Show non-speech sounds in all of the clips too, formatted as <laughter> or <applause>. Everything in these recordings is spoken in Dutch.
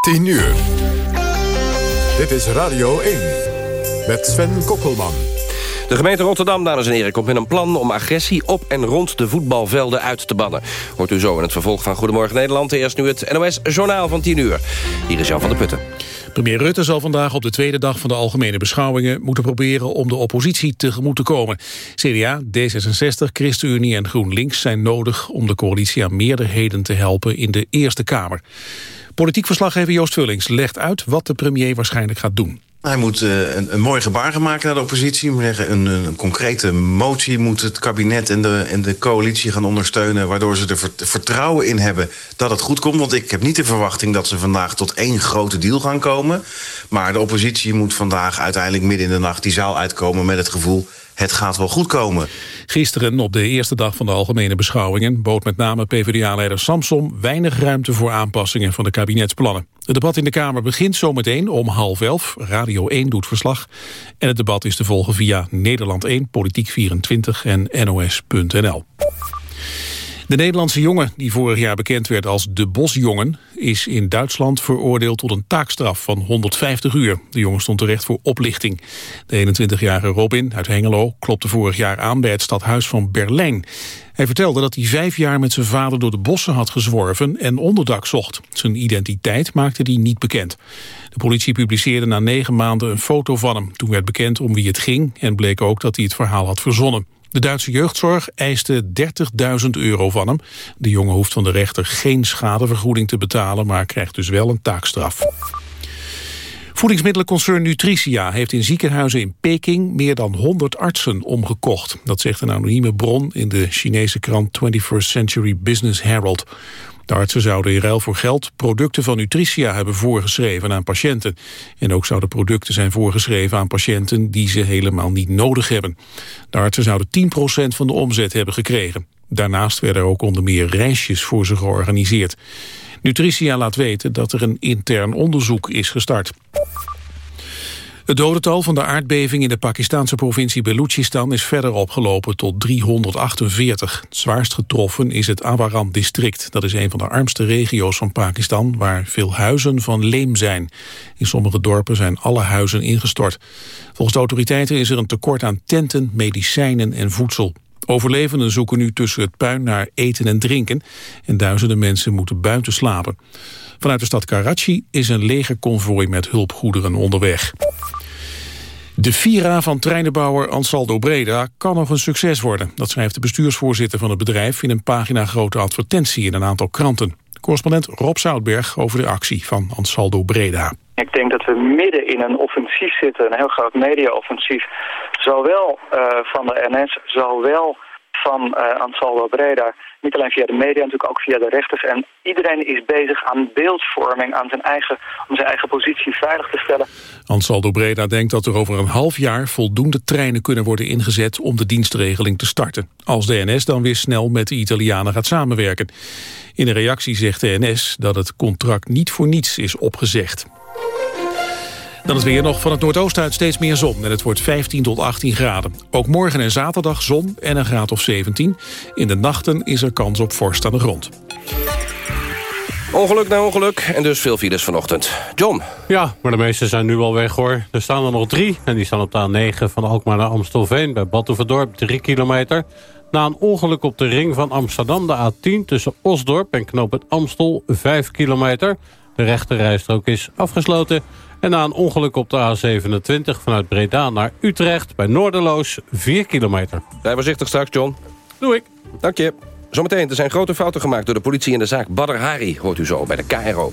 10 uur. Dit is Radio 1 met Sven Kokkelman. De gemeente Rotterdam, dames en heren, komt met een plan om agressie op en rond de voetbalvelden uit te bannen. Hoort u zo in het vervolg van Goedemorgen Nederland. Eerst nu het NOS Journaal van 10 uur. Hier is Jan van der Putten. Premier Rutte zal vandaag op de tweede dag van de algemene beschouwingen moeten proberen om de oppositie tegemoet te komen. CDA, D66, ChristenUnie en GroenLinks zijn nodig om de coalitie aan meerderheden te helpen in de Eerste Kamer. Politiek verslaggever Joost Vullings legt uit wat de premier waarschijnlijk gaat doen. Hij moet uh, een, een mooi gebaar maken naar de oppositie. Een, een, concrete motie moet het kabinet en de, en de coalitie gaan ondersteunen... waardoor ze er vertrouwen in hebben dat het goed komt. Want ik heb niet de verwachting dat ze vandaag tot één grote deal gaan komen. Maar de oppositie moet vandaag uiteindelijk midden in de nacht die zaal uitkomen... met het gevoel, het gaat wel goed komen. Gisteren, op de eerste dag van de algemene beschouwingen... bood met name PvdA-leider Samson weinig ruimte voor aanpassingen van de kabinetsplannen. Het debat in de Kamer begint zometeen om half elf. Radio 1 doet verslag. En het debat is te volgen via Nederland 1, Politiek 24 en NOS.nl. De Nederlandse jongen, die vorig jaar bekend werd als de Bosjongen... is in Duitsland veroordeeld tot een taakstraf van 150 uur. De jongen stond terecht voor oplichting. De 21-jarige Robin uit Hengelo klopte vorig jaar aan... bij het stadhuis van Berlijn. Hij vertelde dat hij vijf jaar met zijn vader door de bossen had gezworven... en onderdak zocht. Zijn identiteit maakte hij niet bekend. De politie publiceerde na negen maanden een foto van hem. Toen werd bekend om wie het ging... en bleek ook dat hij het verhaal had verzonnen. De Duitse jeugdzorg eiste 30.000 euro van hem. De jongen hoeft van de rechter geen schadevergoeding te betalen... maar krijgt dus wel een taakstraf. Voedingsmiddelenconcern Nutricia heeft in ziekenhuizen in Peking meer dan 100 artsen omgekocht. Dat zegt een anonieme bron in de Chinese krant 21st Century Business Herald. De artsen zouden in ruil voor geld producten van Nutricia hebben voorgeschreven aan patiënten. En ook zouden producten zijn voorgeschreven aan patiënten die ze helemaal niet nodig hebben. De artsen zouden 10% van de omzet hebben gekregen. Daarnaast werden er ook onder meer reisjes voor ze georganiseerd. Nutricia laat weten dat er een intern onderzoek is gestart. Het dodental van de aardbeving in de Pakistanse provincie Balochistan is verder opgelopen tot 348. Het zwaarst getroffen is het Awaram-district. Dat is een van de armste regio's van Pakistan, waar veel huizen van leem zijn. In sommige dorpen zijn alle huizen ingestort. Volgens de autoriteiten is er een tekort aan tenten, medicijnen en voedsel. Overlevenden zoeken nu tussen het puin naar eten en drinken... en duizenden mensen moeten buiten slapen. Vanuit de stad Karachi is een legerconvooi met hulpgoederen onderweg. De Vira van treinenbouwer Ansaldo Breda kan nog een succes worden. Dat schrijft de bestuursvoorzitter van het bedrijf... in een pagina grote advertentie in een aantal kranten. Correspondent Rob Zoutberg over de actie van Ansaldo Breda. Ik denk dat we midden in een offensief zitten, een heel groot media-offensief. Zowel uh, van de NS, zowel van uh, Ansaldo Breda. Niet alleen via de media, natuurlijk ook via de rechters. En iedereen is bezig aan beeldvorming, aan zijn eigen, om zijn eigen positie veilig te stellen. Ansaldo Breda denkt dat er over een half jaar voldoende treinen kunnen worden ingezet om de dienstregeling te starten. Als de NS dan weer snel met de Italianen gaat samenwerken. In een reactie zegt de NS dat het contract niet voor niets is opgezegd. Dan het weer nog van het noordoosten uit steeds meer zon. En het wordt 15 tot 18 graden. Ook morgen en zaterdag zon en een graad of 17. In de nachten is er kans op vorst aan de grond. Ongeluk na ongeluk en dus veel files vanochtend. John? Ja, maar de meeste zijn nu al weg hoor. Er staan er nog drie en die staan op de A9 van Alkmaar naar Amstelveen... bij Batuverdorp, 3 kilometer. Na een ongeluk op de ring van Amsterdam, de A10... tussen Osdorp en Knoop het Amstel, 5 kilometer. De rechterrijstrook is afgesloten... En na een ongeluk op de A27 vanuit Breda naar Utrecht... bij Noorderloos 4 kilometer. Rij voorzichtig straks, John. Doe ik. Dank je. Zometeen, er zijn grote fouten gemaakt door de politie in de zaak Badr Hari. Hoort u zo bij de KRO.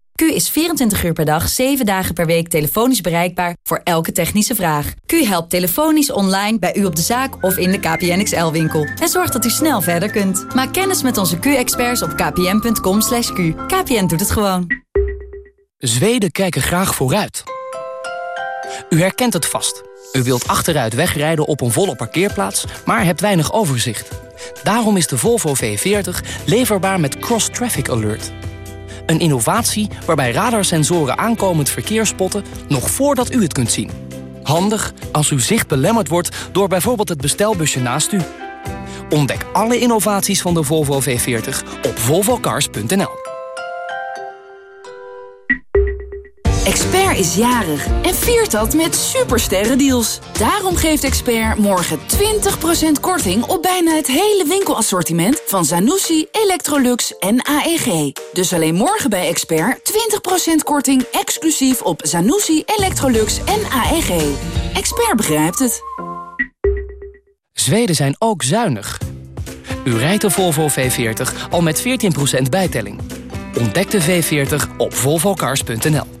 Q is 24 uur per dag, 7 dagen per week telefonisch bereikbaar voor elke technische vraag. Q helpt telefonisch online bij u op de zaak of in de KPN XL-winkel. En zorgt dat u snel verder kunt. Maak kennis met onze Q-experts op kpn.com. /q. KPN doet het gewoon. Zweden kijken graag vooruit. U herkent het vast. U wilt achteruit wegrijden op een volle parkeerplaats, maar hebt weinig overzicht. Daarom is de Volvo V40 leverbaar met Cross Traffic Alert. Een innovatie waarbij radarsensoren aankomend verkeer spotten... nog voordat u het kunt zien. Handig als uw zicht belemmerd wordt door bijvoorbeeld het bestelbusje naast u. Ontdek alle innovaties van de Volvo V40 op volvocars.nl. Expert is jarig en viert dat met supersterrendeals. Daarom geeft Expert morgen 20% korting op bijna het hele winkelassortiment van Zanussi, Electrolux en AEG. Dus alleen morgen bij Expert 20% korting exclusief op Zanussi, Electrolux en AEG. Expert begrijpt het. Zweden zijn ook zuinig. U rijdt de Volvo V40 al met 14% bijtelling. Ontdek de V40 op volvocars.nl.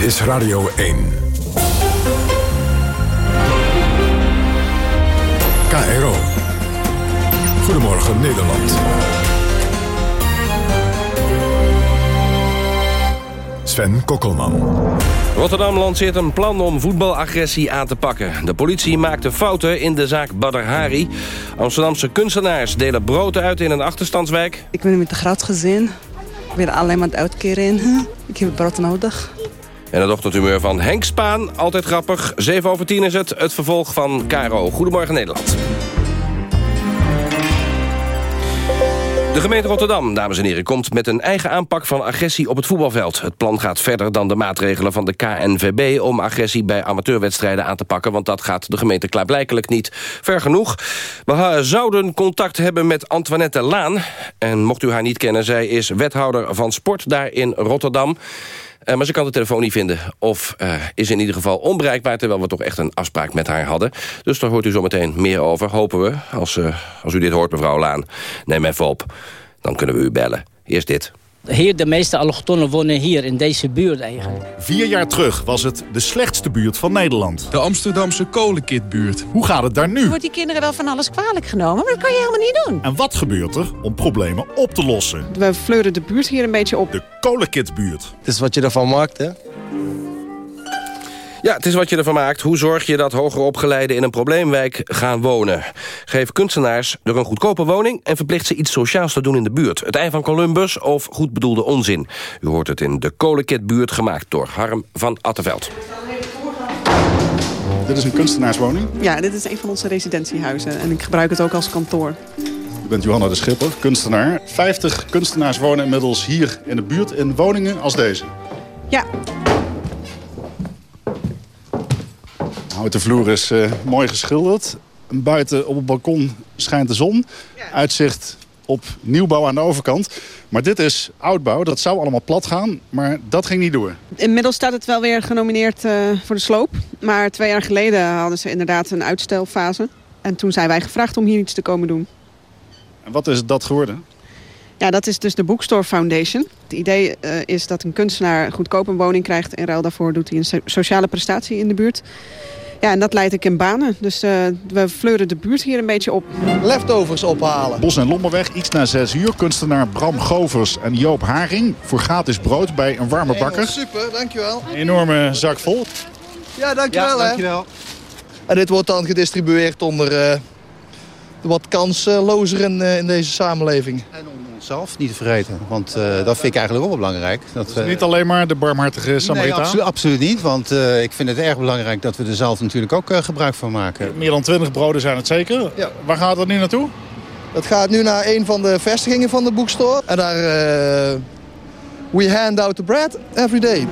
Dit is Radio 1. KRO. Goedemorgen Nederland. Sven Kokkelman. Rotterdam lanceert een plan om voetbalagressie aan te pakken. De politie maakte fouten in de zaak Badr Hari. Amsterdamse kunstenaars delen brood uit in een achterstandswijk. Ik ben met een groot gezin. Ik wil alleen maar het uitkeren in. Ik heb brood nodig. En het ochtendhumeur van Henk Spaan, altijd grappig. 7 over 10 is het, het vervolg van Caro. Goedemorgen Nederland. De gemeente Rotterdam, dames en heren, komt met een eigen aanpak van agressie op het voetbalveld. Het plan gaat verder dan de maatregelen van de KNVB om agressie bij amateurwedstrijden aan te pakken, want dat gaat de gemeente klaarblijkelijk niet ver genoeg. We zouden contact hebben met Antoinette Laan. En mocht u haar niet kennen, zij is wethouder van sport daar in Rotterdam. Uh, maar ze kan de telefoon niet vinden. Of uh, is in ieder geval onbereikbaar... terwijl we toch echt een afspraak met haar hadden. Dus daar hoort u zo meteen meer over, hopen we. Als, uh, als u dit hoort, mevrouw Laan, neem even op. Dan kunnen we u bellen. Eerst dit. Hier, de meeste allochtonnen wonen hier in deze buurt eigenlijk. Vier jaar terug was het de slechtste buurt van Nederland. De Amsterdamse kolenkitbuurt. Hoe gaat het daar nu? Wordt die kinderen wel van alles kwalijk genomen, maar dat kan je helemaal niet doen. En wat gebeurt er om problemen op te lossen? We fleuren de buurt hier een beetje op. De kolenkitbuurt. Het is wat je ervan maakt, hè? Ja, het is wat je ervan maakt. Hoe zorg je dat hoger opgeleiden in een probleemwijk gaan wonen? Geef kunstenaars er een goedkope woning... en verplicht ze iets sociaals te doen in de buurt. Het ei van Columbus of goed bedoelde onzin. U hoort het in de Kolenkitbuurt gemaakt door Harm van Attenveld. Dit is een kunstenaarswoning? Ja, dit is een van onze residentiehuizen. En ik gebruik het ook als kantoor. U bent Johanna de Schipper, kunstenaar. 50 kunstenaars wonen inmiddels hier in de buurt in woningen als deze. Ja, houten vloer is uh, mooi geschilderd. Buiten op het balkon schijnt de zon. Uitzicht op nieuwbouw aan de overkant. Maar dit is oudbouw, dat zou allemaal plat gaan, maar dat ging niet door. Inmiddels staat het wel weer genomineerd uh, voor de sloop. Maar twee jaar geleden hadden ze inderdaad een uitstelfase. En toen zijn wij gevraagd om hier iets te komen doen. En wat is dat geworden? Ja, dat is dus de Bookstore Foundation. Het idee uh, is dat een kunstenaar goedkoop een woning krijgt... en ruil daarvoor doet hij een sociale prestatie in de buurt. Ja, en dat leidt ik in banen. Dus uh, we fleuren de buurt hier een beetje op. Leftovers ophalen. Bos en Lommerweg, iets na 6 uur. Kunstenaar Bram Govers en Joop Haring voor gratis brood bij een warme bakker. super, dankjewel. Een enorme zak vol. Ja, dankjewel. Ja, dankjewel. En dit wordt dan gedistribueerd onder uh, de wat kanslozeren uh, in deze samenleving. En onszelf, niet te vergeten. Want uh, dat vind ik eigenlijk ook wel belangrijk. Dat, dus niet alleen maar de barmhartige Samaritaan? Nee, absolu absoluut niet. Want uh, ik vind het erg belangrijk dat we er zelf natuurlijk ook uh, gebruik van maken. Meer dan 20 broden zijn het zeker. Ja. Waar gaat dat nu naartoe? Dat gaat nu naar een van de vestigingen van de boekstore. En daar... we hand out the bread every day.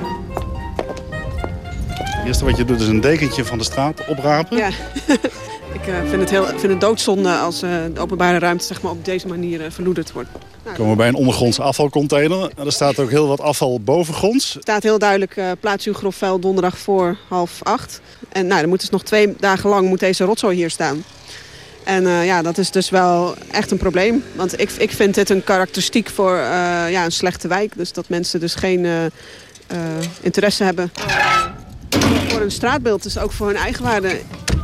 Het eerste wat je doet is een dekentje van de straat oprapen. Ja. <laughs> ik uh, vind, het heel, vind het doodzonde als uh, de openbare ruimte zeg maar, op deze manier uh, verloederd wordt. Nou, komen we bij een ondergrondse afvalcontainer. Er staat ook heel wat afval bovengronds. Er staat heel duidelijk, plaats uw grof vuil donderdag voor half acht. En nou, dan moet dus nog twee dagen lang moet deze rotzooi hier staan. En uh, ja, dat is dus wel echt een probleem. Want ik, ik vind dit een karakteristiek voor uh, ja, een slechte wijk. Dus dat mensen dus geen uh, interesse hebben voor een straatbeeld. Dus ook voor hun eigenwaarde. Dan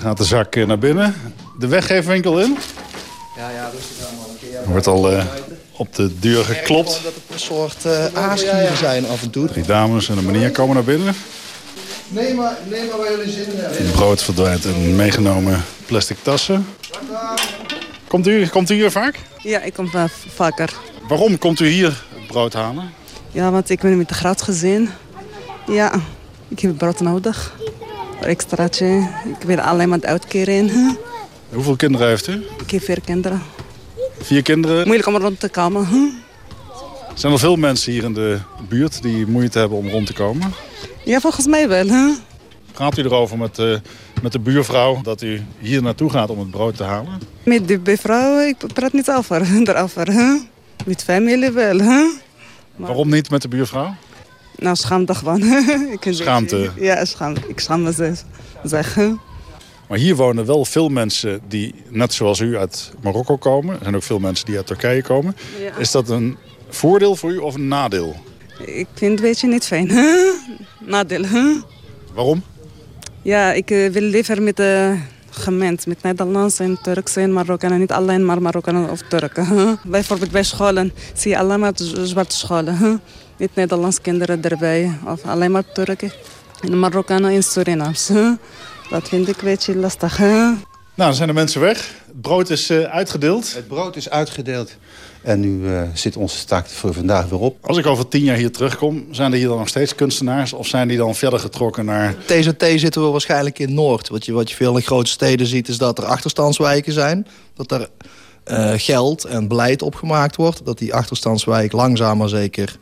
gaat de zak naar binnen. De weggeefwinkel in. Ja, ja, rustig allemaal. Er wordt al op de deur geklopt. dat het een soort uh, zijn af en toe. Drie dames en een meneer komen naar binnen. Nee, maar, nee, maar waar jullie zin in hebben. Brood verdwijnt in meegenomen plastic tassen. Komt u, komt u hier vaak? Ja, ik kom uh, vaker. Waarom komt u hier het brood halen? Ja, want ik ben met een groot gezin. Ja, ik heb brood nodig. Extraatje. Ik wil alleen maar de uitkering. <laughs> Hoeveel kinderen heeft u? Ik heb vier kinderen. Vier kinderen? Moeilijk om rond te komen. <laughs> Zijn er veel mensen hier in de buurt die moeite hebben om rond te komen? Ja, volgens mij wel. Hè? Gaat u erover met, uh, met de buurvrouw dat u hier naartoe gaat om het brood te halen? Met de buurvrouw, ik praat niet over, <laughs> erover. Hè? Met familie wel. Hè? Maar... Waarom niet met de buurvrouw? Nou, <laughs> schaamte gewoon. ik schaamte? Ja, ik schaam me zeggen. Maar hier wonen wel veel mensen die, net zoals u, uit Marokko komen. Er zijn ook veel mensen die uit Turkije komen. Ja. Is dat een voordeel voor u of een nadeel? Ik vind het beetje niet fijn. <laughs> Nadeel. Waarom? Ja, ik uh, wil liever met de gemengd, met Nederlands en Turks en Marokkanen. Niet alleen maar Marokkanen of Turken. Bijvoorbeeld bij scholen zie je alleen maar zwarte scholen. Niet Nederlands kinderen erbij. Of alleen maar Turken. En Marokkanen en Surinaams. Dat vind ik een beetje lastig. Nou, dan zijn de mensen weg. Het brood is uh, uitgedeeld. Het brood is uitgedeeld. En nu uh, zit onze taak voor vandaag weer op. Als ik over tien jaar hier terugkom, zijn er hier dan nog steeds kunstenaars? Of zijn die dan verder getrokken naar... TZT zitten we waarschijnlijk in Noord. Wat je, wat je veel in grote steden ziet, is dat er achterstandswijken zijn. Dat er uh, geld en beleid opgemaakt wordt. Dat die achterstandswijk langzaam maar zeker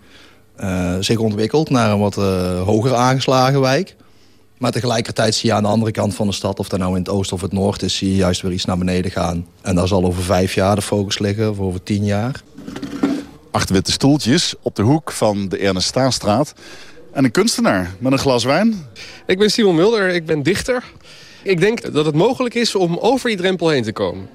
zich ontwikkelt naar een wat hoger aangeslagen wijk. Maar tegelijkertijd zie je aan de andere kant van de stad... of dat nou in het oosten of het noord is... zie je juist weer iets naar beneden gaan. En daar zal over vijf jaar de focus liggen, of over tien jaar. Acht witte stoeltjes op de hoek van de Ernest Staanstraat. En een kunstenaar met een glas wijn. Ik ben Simon Mulder, ik ben dichter. Ik denk dat het mogelijk is om over die drempel heen te komen.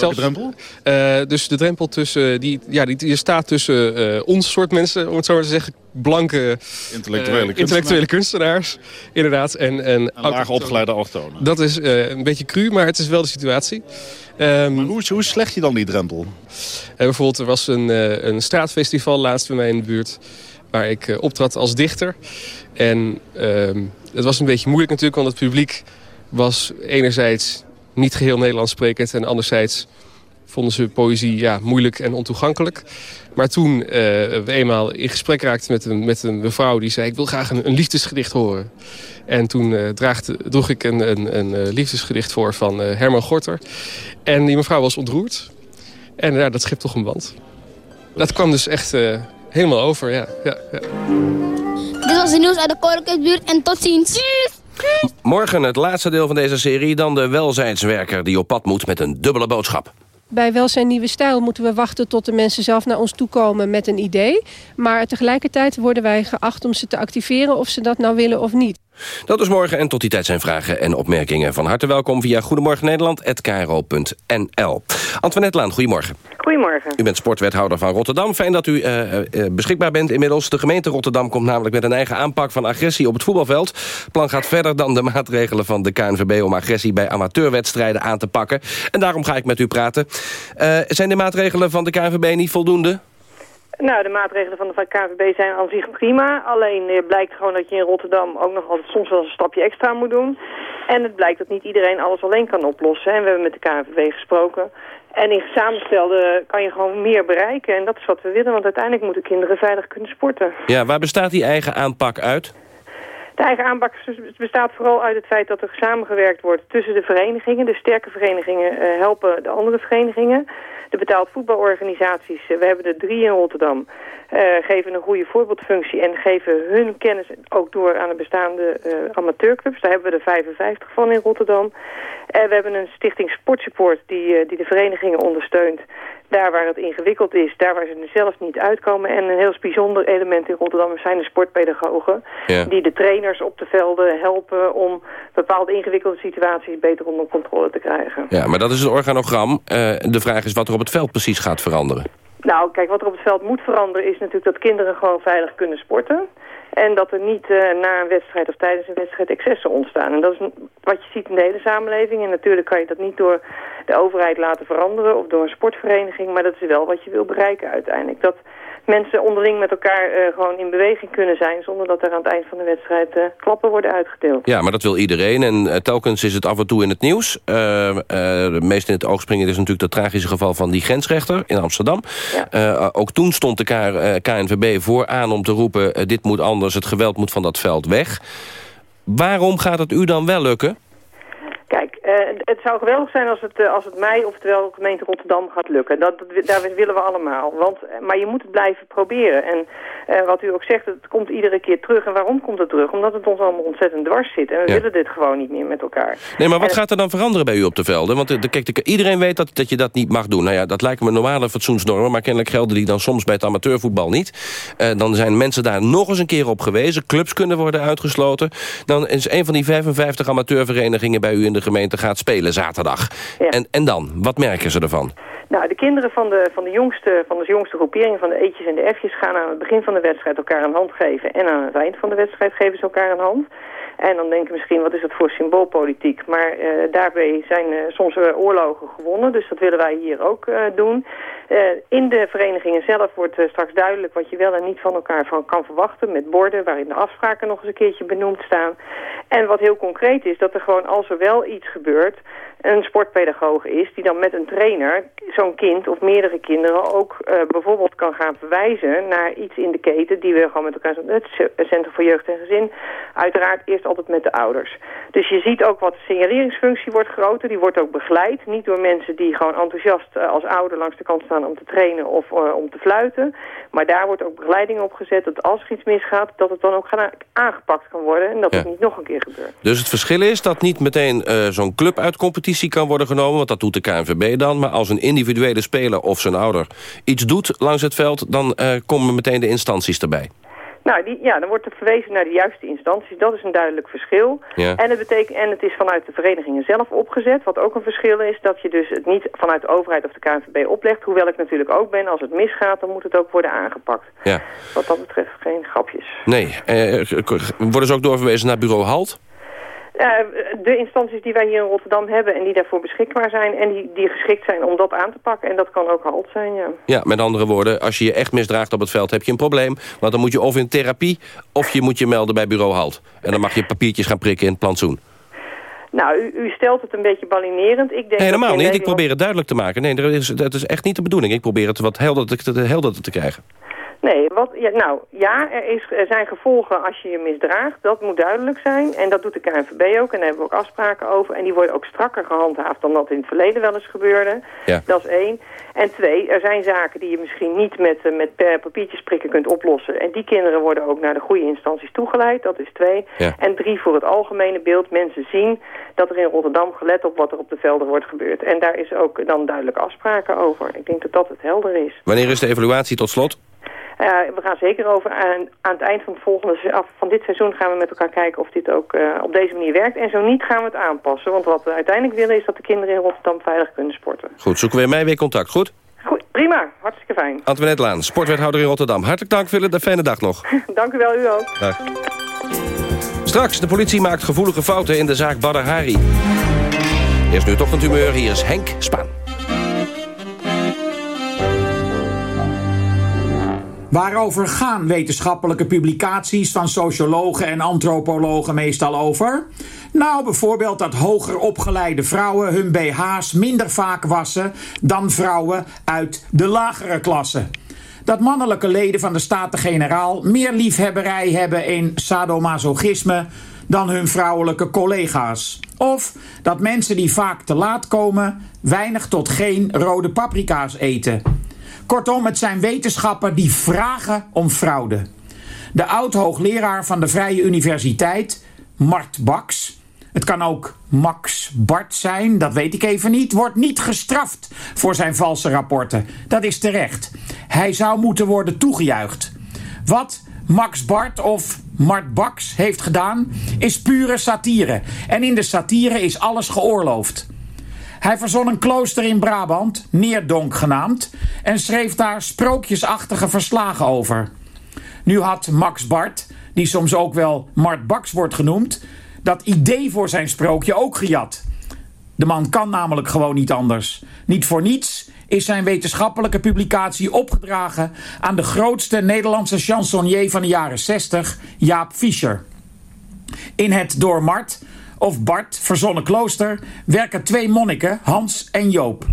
Welke drempel? Uh, dus de drempel tussen, die, ja, die, die staat tussen uh, ons soort mensen, om het zo maar te zeggen, blanke intellectuele, uh, intellectuele kunstenaars. Inderdaad. En, en, en laag opgeleide allochtonen. Dat is een beetje cru, maar het is wel de situatie. Um, maar hoe, hoe slecht je dan die drempel? bijvoorbeeld, er was een, een straatfestival laatst bij mij in de buurt waar ik optrad als dichter. En uh, het was een beetje moeilijk natuurlijk, want het publiek was enerzijds niet geheel Nederlands sprekend... en anderzijds vonden ze poëzie ja, moeilijk en ontoegankelijk. Maar toen uh, we eenmaal in gesprek raakten met een, met een mevrouw... die zei, ik wil graag een, een liefdesgedicht horen. En toen uh, draagde, droeg ik een, een, een uh, liefdesgedicht voor van Herman Gorter. En die mevrouw was ontroerd. En ja, dat schept toch een band. Dat kwam dus echt helemaal over, ja. ja, ja. Dit was het nieuws uit de Koninklijke en tot ziens. Morgen het laatste deel van deze serie. Dan de welzijnswerker die op pad moet met een dubbele boodschap. Bij Welzijn Nieuwe Stijl moeten we wachten tot de mensen zelf naar ons toe komen met een idee. Maar tegelijkertijd worden wij geacht om ze te activeren of ze dat nou willen of niet. Dat is morgen en tot die tijd zijn vragen en opmerkingen. Van harte welkom via Goedemorgen Nederland@kro.nl. Antoinette Laan, goedemorgen. Goedemorgen. U bent sportwethouder van Rotterdam. Fijn dat u uh, uh, beschikbaar bent inmiddels. De gemeente Rotterdam komt namelijk met een eigen aanpak van agressie op het voetbalveld. Het plan gaat verder dan de <laughs> maatregelen van de KNVB om agressie bij amateurwedstrijden aan te pakken. En daarom ga ik met u praten. Uh, zijn de maatregelen van de KNVB niet voldoende? Nou, de maatregelen van de KNVB zijn aan zich prima. Alleen eh, blijkt gewoon dat je in Rotterdam ook nog altijd soms wel een stapje extra moet doen. En het blijkt dat niet iedereen alles alleen kan oplossen. En we hebben met de KNVB gesproken. En in samenstelde kan je gewoon meer bereiken. En dat is wat we willen, want uiteindelijk moeten kinderen veilig kunnen sporten. Ja, waar bestaat die eigen aanpak uit? De eigen aanpak bestaat vooral uit het feit dat er samengewerkt wordt tussen de verenigingen. De sterke verenigingen uh, helpen de andere verenigingen. De betaald voetbalorganisaties, we hebben er drie in Rotterdam... geven een goede voorbeeldfunctie en geven hun kennis ook door aan de bestaande amateurclubs. Daar hebben we er 55 van in Rotterdam. We hebben een stichting Sportsupport die, die de verenigingen ondersteunt daar waar het ingewikkeld is, daar waar ze er zelf niet uitkomen. En een heel bijzonder element in Rotterdam zijn de sportpedagogen. Die de trainers op de velden helpen om bepaalde ingewikkelde situaties beter onder controle te krijgen. Ja, maar dat is het organogram. Uh, de vraag is wat er op het veld precies gaat veranderen. Nou, kijk, wat er op het veld moet veranderen is natuurlijk dat kinderen gewoon veilig kunnen sporten. En dat er niet uh, na een wedstrijd of tijdens een wedstrijd excessen ontstaan. En dat is wat je ziet in de hele samenleving. En natuurlijk kan je dat niet door de overheid laten veranderen of door een sportvereniging. Maar dat is wel wat je wil bereiken uiteindelijk. Dat mensen onderling met elkaar uh, gewoon in beweging kunnen zijn... zonder dat er aan het eind van de wedstrijd uh, klappen worden uitgedeeld. Ja, maar dat wil iedereen. En uh, telkens is het af en toe in het nieuws. meest in het oog springen is natuurlijk dat tragische geval van die grensrechter in Amsterdam. Ja. ook toen stond de KNVB vooraan om te roepen... dit moet anders, het geweld moet van dat veld weg. Waarom gaat het u dan wel lukken? Uh, het zou geweldig zijn als het, uh, als het mij, oftewel gemeente Rotterdam, gaat lukken. Dat, daar willen we allemaal. Want, maar je moet het blijven proberen. En wat u ook zegt, het komt iedere keer terug. En waarom komt het terug? Omdat het ons allemaal ontzettend dwars zit. En we willen dit gewoon niet meer met elkaar. Nee, maar wat gaat er dan veranderen bij u op de velden? Want de, kijk, de, iedereen weet dat, dat je dat niet mag doen. Nou ja, dat lijken me normale fatsoensnormen. Maar kennelijk gelden die dan soms bij het amateurvoetbal niet. dan zijn mensen daar nog eens een keer op gewezen. Clubs kunnen worden uitgesloten. Dan is een van die 55 amateurverenigingen bij u in de gemeente gaat spelen zaterdag. En, en dan? Wat merken ze ervan? Nou, de kinderen van de, van de, jongste, van de jongste groepering, van de eetjes en de f'jes... gaan aan het begin van de wedstrijd elkaar een hand geven. En aan het eind van de wedstrijd geven ze elkaar een hand. En dan denken misschien, wat is dat voor symboolpolitiek? Maar uh, daarbij zijn uh, soms uh, oorlogen gewonnen, dus dat willen wij hier ook doen. In de verenigingen zelf wordt straks duidelijk wat je wel en niet van elkaar van kan verwachten... met borden waarin de afspraken nog eens een keertje benoemd staan. En wat heel concreet is, dat er gewoon als er wel iets gebeurt een sportpedagoog is die dan met een trainer zo'n kind of meerdere kinderen ook uh, bijvoorbeeld kan gaan verwijzen naar iets in de keten die we gewoon met elkaar het Centrum voor Jeugd en Gezin uiteraard eerst altijd met de ouders. Dus je ziet ook wat de signaleringsfunctie wordt groter, die wordt ook begeleid, niet door mensen die gewoon enthousiast als ouder langs de kant staan om te trainen of uh, om te fluiten, maar daar wordt ook begeleiding op gezet dat als er iets misgaat, dat het dan ook aangepakt kan worden en dat ja. het niet nog een keer gebeurt. Dus het verschil is dat niet meteen zo'n club uit competitie kan worden genomen, want dat doet de KNVB dan. Maar als een individuele speler of zijn ouder iets doet langs het veld... dan uh, komen meteen de instanties erbij. Nou, die, ja, dan wordt er verwezen naar de juiste instanties. Dat is een duidelijk verschil. Ja. En, het betekent, en het is vanuit de verenigingen zelf opgezet. Wat ook een verschil is, dat je dus het niet vanuit de overheid of de KNVB oplegt. Hoewel ik natuurlijk ook ben, als het misgaat, dan moet het ook worden aangepakt. Ja. Wat dat betreft geen grapjes. Nee. Eh, worden ze ook doorverwezen naar bureau HALT? Uh, de instanties die wij hier in Rotterdam hebben en die daarvoor beschikbaar zijn... en die, die geschikt zijn om dat aan te pakken. En dat kan ook halt zijn, ja. Ja, met andere woorden, als je je echt misdraagt op het veld heb je een probleem. Want dan moet je of in therapie of je moet je melden bij bureau halt. En dan mag je papiertjes gaan prikken in het plantsoen. Nou, u, u, stelt het een beetje balinerend. Ik denk nee, helemaal niet. Ik probeer het duidelijk te maken. Nee, dat is, dat is echt niet de bedoeling. Ik probeer het wat helder te, helder te krijgen. Nee, wat, ja, nou ja, er, is, er zijn gevolgen als je je misdraagt. Dat moet duidelijk zijn. En dat doet de KNVB ook. En daar hebben we ook afspraken over. En die worden ook strakker gehandhaafd dan dat in het verleden wel eens gebeurde. Ja. Dat is één. En twee, er zijn zaken die je misschien niet met, uh, met papiertjes prikken kunt oplossen. En die kinderen worden ook naar de goede instanties toegeleid. Dat is twee. Ja. En drie, voor het algemene beeld. Mensen zien dat er in Rotterdam gelet op wat er op de velden wordt gebeurd. En daar is ook dan duidelijk afspraken over. Ik denk dat dat het helder is. Wanneer is de evaluatie tot slot? Uh, we gaan zeker over aan, aan het eind van, het volgende, af, van dit seizoen gaan we met elkaar kijken of dit ook uh, op deze manier werkt. En zo niet gaan we het aanpassen. Want wat we uiteindelijk willen is dat de kinderen in Rotterdam veilig kunnen sporten. Goed, zoeken we mij weer contact, goed? Goed, prima. Hartstikke fijn. Antoinette Laan, sportwethouder in Rotterdam. Hartelijk dank, Willem. Een fijne dag nog. <laughs> dank u wel, u ook. Dag. Straks, de politie maakt gevoelige fouten in de zaak Badr Hari. Eerst nu toch een tumeur, hier is Henk Spaan. Waarover gaan wetenschappelijke publicaties van sociologen en antropologen meestal over? Nou, bijvoorbeeld dat hoger opgeleide vrouwen hun BH's minder vaak wassen dan vrouwen uit de lagere klasse. Dat mannelijke leden van de Staten-Generaal meer liefhebberij hebben in sadomasochisme dan hun vrouwelijke collega's. Of dat mensen die vaak te laat komen weinig tot geen rode paprika's eten. Kortom, het zijn wetenschappen die vragen om fraude. De oud-hoogleraar van de Vrije Universiteit, Mart Baks, het kan ook Max Bart zijn, dat weet ik even niet, wordt niet gestraft voor zijn valse rapporten. Dat is terecht. Hij zou moeten worden toegejuicht. Wat Max Bart of Mart Baks heeft gedaan, is pure satire. En in de satire is alles geoorloofd. Hij verzon een klooster in Brabant, Neerdonk genaamd, en schreef daar sprookjesachtige verslagen over. Nu had Max Bart, die soms ook wel Mart Baks wordt genoemd, dat idee voor zijn sprookje ook gejat. De man kan namelijk gewoon niet anders. Niet voor niets is zijn wetenschappelijke publicatie opgedragen aan de grootste Nederlandse chansonnier van de jaren 60, Jaap Fischer. In het door Mart of Bart verzonnen klooster werken twee monniken, Hans en Joop.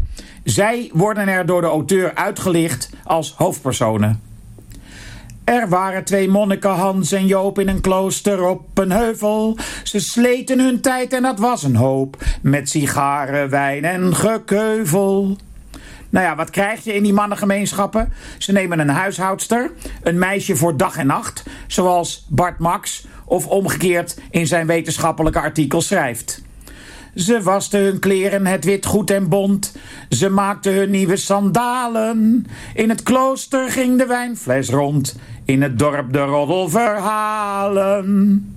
Zij worden er door de auteur uitgelicht als hoofdpersonen. Er waren twee monniken, Hans en Joop, in een klooster op een heuvel. Ze sleten hun tijd en dat was een hoop, met sigaren, wijn en gekeuvel. Nou ja, wat krijg je in die mannengemeenschappen? Ze nemen een huishoudster, een meisje voor dag en nacht, zoals Bart Max of omgekeerd in zijn wetenschappelijke artikel schrijft. Ze wasten hun kleren het wit goed en bont. Ze maakten hun nieuwe sandalen. In het klooster ging de wijnfles rond. In het dorp de roddelverhalen.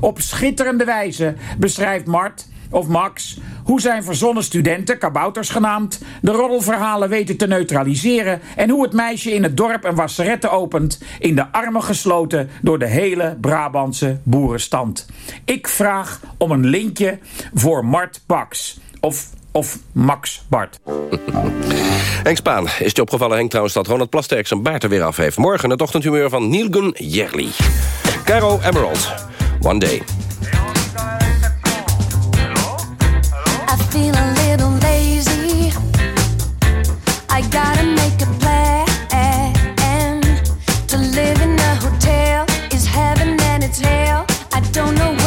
Op schitterende wijze beschrijft Mart of Max hoe zijn verzonnen studenten, kabouters genaamd, de roddelverhalen weten te neutraliseren en hoe het meisje in het dorp een wasserette opent, in de armen gesloten door de hele Brabantse boerenstand. Ik vraag om een linkje voor Mart Bax. Of of Max Bart. <laughs> Henk Spaan, is je opgevallen Henk trouwens dat Ronald Plasterk zijn baard er weer af heeft. Morgen het ochtendhumeur van Nielgun Jerli. Caro Emerald, One Day. Feel a little lazy. I gotta make a plan to live in a hotel is heaven and it's hell. I don't know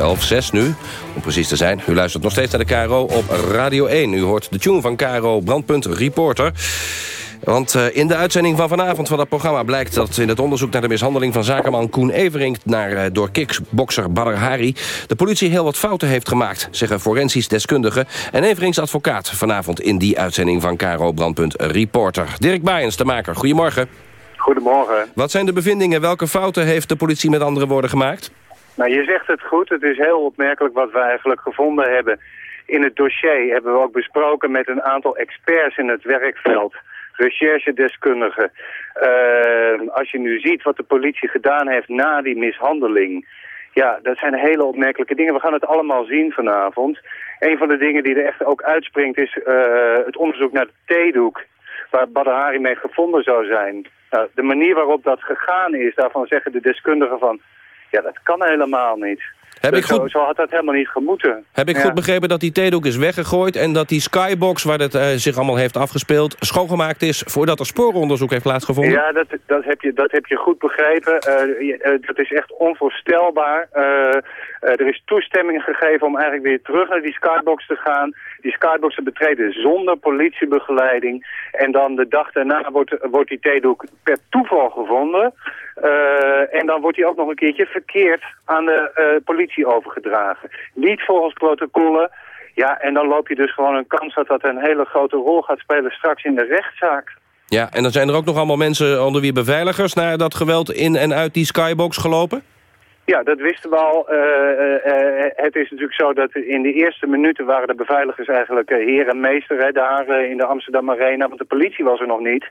half 11, 6 nu, om precies te zijn. U luistert nog steeds naar de Caro op Radio 1. U hoort de tune van Caro, Brandpunt Reporter. Want eh, in de uitzending van vanavond van dat programma blijkt dat in het onderzoek naar de mishandeling van zakenman Koen Everink naar, eh, door kickbokser Badr Hari de politie heel wat fouten heeft gemaakt, zeggen forensisch deskundigen en Everings advocaat vanavond in die uitzending van Caro Brandpunt Reporter. Dirk Baaiens, de maker, goedemorgen. Goedemorgen. Wat zijn de bevindingen? Welke fouten heeft de politie met andere woorden gemaakt? Nou, je zegt het goed. Het is heel opmerkelijk wat we eigenlijk gevonden hebben. In het dossier hebben we ook besproken met een aantal experts in het werkveld. Recherchedeskundigen. Uh, als je nu ziet wat de politie gedaan heeft na die mishandeling... Ja, dat zijn hele opmerkelijke dingen. We gaan het allemaal zien vanavond. Een van de dingen die er echt ook uitspringt is uh, het onderzoek naar de theedoek... waar Badr Hari mee gevonden zou zijn. Nou, de manier waarop dat gegaan is, daarvan zeggen de deskundigen van... Ja, dat kan helemaal niet. Heb Dus ik goed- zo, had dat helemaal niet gemoeten. Heb ik Ja. goed begrepen dat die theedoek is weggegooid... en dat die skybox waar het eh, zich allemaal heeft afgespeeld... schoongemaakt is voordat er sporenonderzoek heeft plaatsgevonden? Ja, dat, dat, heb je, dat heb je goed begrepen. Eh, je- eh, dat is echt onvoorstelbaar. Er is toestemming gegeven om eigenlijk weer terug naar die skybox te gaan. Die skybox te betreden zonder politiebegeleiding. En dan de dag daarna wordt, wordt die theedoek per toeval gevonden. En dan wordt die ook nog een keertje verkeerd aan de eh, overgedragen. Niet volgens protocollen. Ja, en dan loop je dus gewoon een kans dat dat een hele grote rol gaat spelen straks in de rechtszaak. Ja, en dan zijn er ook nog allemaal mensen onder wie beveiligers... naar dat geweld in en uit die skybox gelopen? Ja, dat wisten we al. Eh, eh, eh, het is natuurlijk zo dat in de eerste minuten waren de beveiligers eigenlijk eh, heer en meester hè, daar in de Amsterdam Arena, want de politie was er nog niet.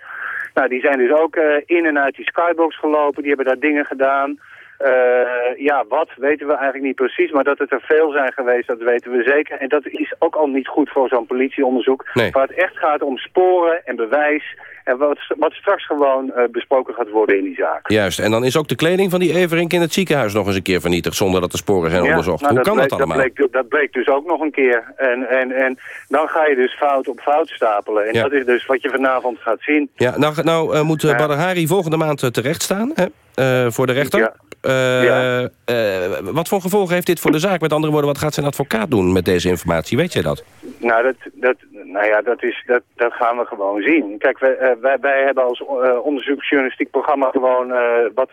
Nou, die zijn dus ook in en uit die skybox gelopen, die hebben daar dingen gedaan. Eh, ja, wat weten we eigenlijk niet precies, maar dat het er veel zijn geweest, dat weten we zeker. En dat is ook al niet goed voor zo'n politieonderzoek, Nee. waar het echt gaat om sporen en bewijs en wat, wat straks gewoon eh, besproken gaat worden in die zaak. Juist, en dan is ook de kleding van die Everink in het ziekenhuis nog eens een keer vernietigd... zonder dat de sporen zijn Ja, onderzocht. nou, Hoe kan bleek, dat allemaal? Dat bleek, dat bleek dus ook nog een keer. En, en, en dan ga je dus fout op fout stapelen. En Ja. dat is dus wat je vanavond gaat zien. Ja, nou, nou eh, moet uh, Badr Hari volgende maand terecht staan hè? Uh, voor de rechter. Ja. Uh, Ja. uh, wat voor gevolgen heeft dit voor de zaak? Met andere woorden, wat gaat zijn advocaat doen met deze informatie? Weet je dat? Nou, dat, dat, nou ja, dat, is, dat, dat gaan we gewoon zien. Kijk, uh, wij, wij hebben als uh, onderzoeksjournalistiek programma gewoon uh, wat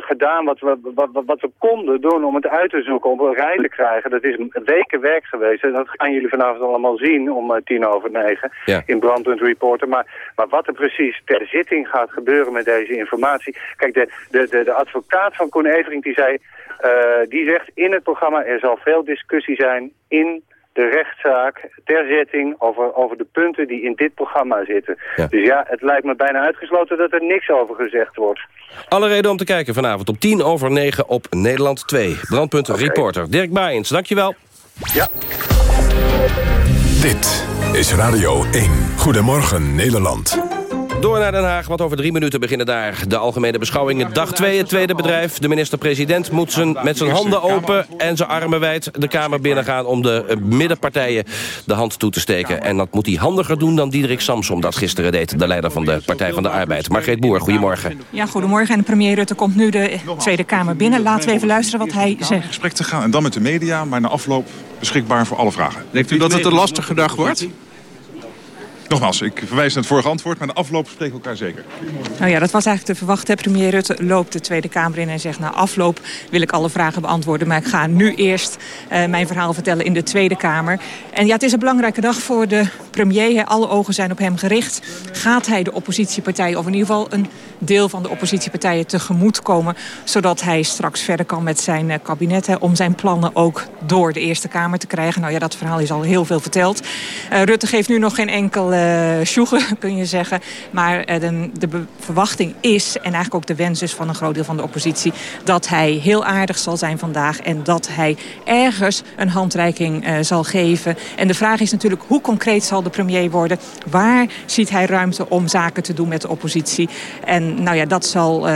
gedaan wat we, wat, wat we konden doen om het uit te zoeken, om een rij te krijgen. Dat is weken werk geweest. En dat gaan jullie vanavond allemaal zien om tien over negen ja. in Brandpunt Reporter. Maar, maar wat er precies ter zitting gaat gebeuren met deze informatie. Kijk, de, de, de, de advocaat van Koen Evering die zei, uh, die zegt in het programma er zal veel discussie zijn in de rechtszaak ter zitting over, over de punten die in dit programma zitten. Ja. Dus ja, het lijkt me bijna uitgesloten dat er niks over gezegd wordt. Alle reden om te kijken vanavond om tien over negen op Nederland 2. Brandpunt okay. Reporter Dirk Baaiens, dankjewel. Ja. Dit is Radio 1. Goedemorgen Nederland. Door naar Den Haag, want over drie minuten beginnen daar de algemene beschouwingen. Dag 2, het tweede bedrijf. De minister-president moet zijn, met zijn handen open en zijn armen wijd de Kamer binnengaan... om de uh, middenpartijen de hand toe te steken. En dat moet hij handiger doen dan Diederik Samsom dat gisteren deed. De leider van de Partij van de Arbeid. Margreet Boer, goedemorgen. Ja, goedemorgen. En premier Rutte komt nu de Tweede Kamer binnen. Laten we even luisteren wat hij zegt. In gesprek te gaan en dan met de media, maar na afloop beschikbaar voor alle vragen. Denkt u dat het een lastige dag wordt? Nogmaals, ik verwijs naar het vorige antwoord, maar de afloop spreken we elkaar zeker. Nou ja, dat was eigenlijk te verwachten. Premier Rutte loopt de Tweede Kamer in en zegt... na afloop wil ik alle vragen beantwoorden... maar ik ga nu eerst uh, mijn verhaal vertellen in de Tweede Kamer. En ja, het is een belangrijke dag voor de premier. Alle ogen zijn op hem gericht. Gaat hij de oppositiepartijen, of in ieder geval een deel van de oppositiepartijen... tegemoet komen, zodat hij straks verder kan met zijn uh, kabinet... Hè, om zijn plannen ook door de Eerste Kamer te krijgen. Nou ja, dat verhaal is al heel veel verteld. Uh, Rutte geeft nu nog geen enkel sjoegen, <laughs> kun je zeggen. Maar uh, de, de verwachting is, en eigenlijk ook de wens is van een groot deel van de oppositie... dat hij heel aardig zal zijn vandaag en dat hij ergens een handreiking uh, zal geven. En de vraag is natuurlijk, hoe concreet zal de premier worden? Waar ziet hij ruimte om zaken te doen met de oppositie? En nou ja, dat zal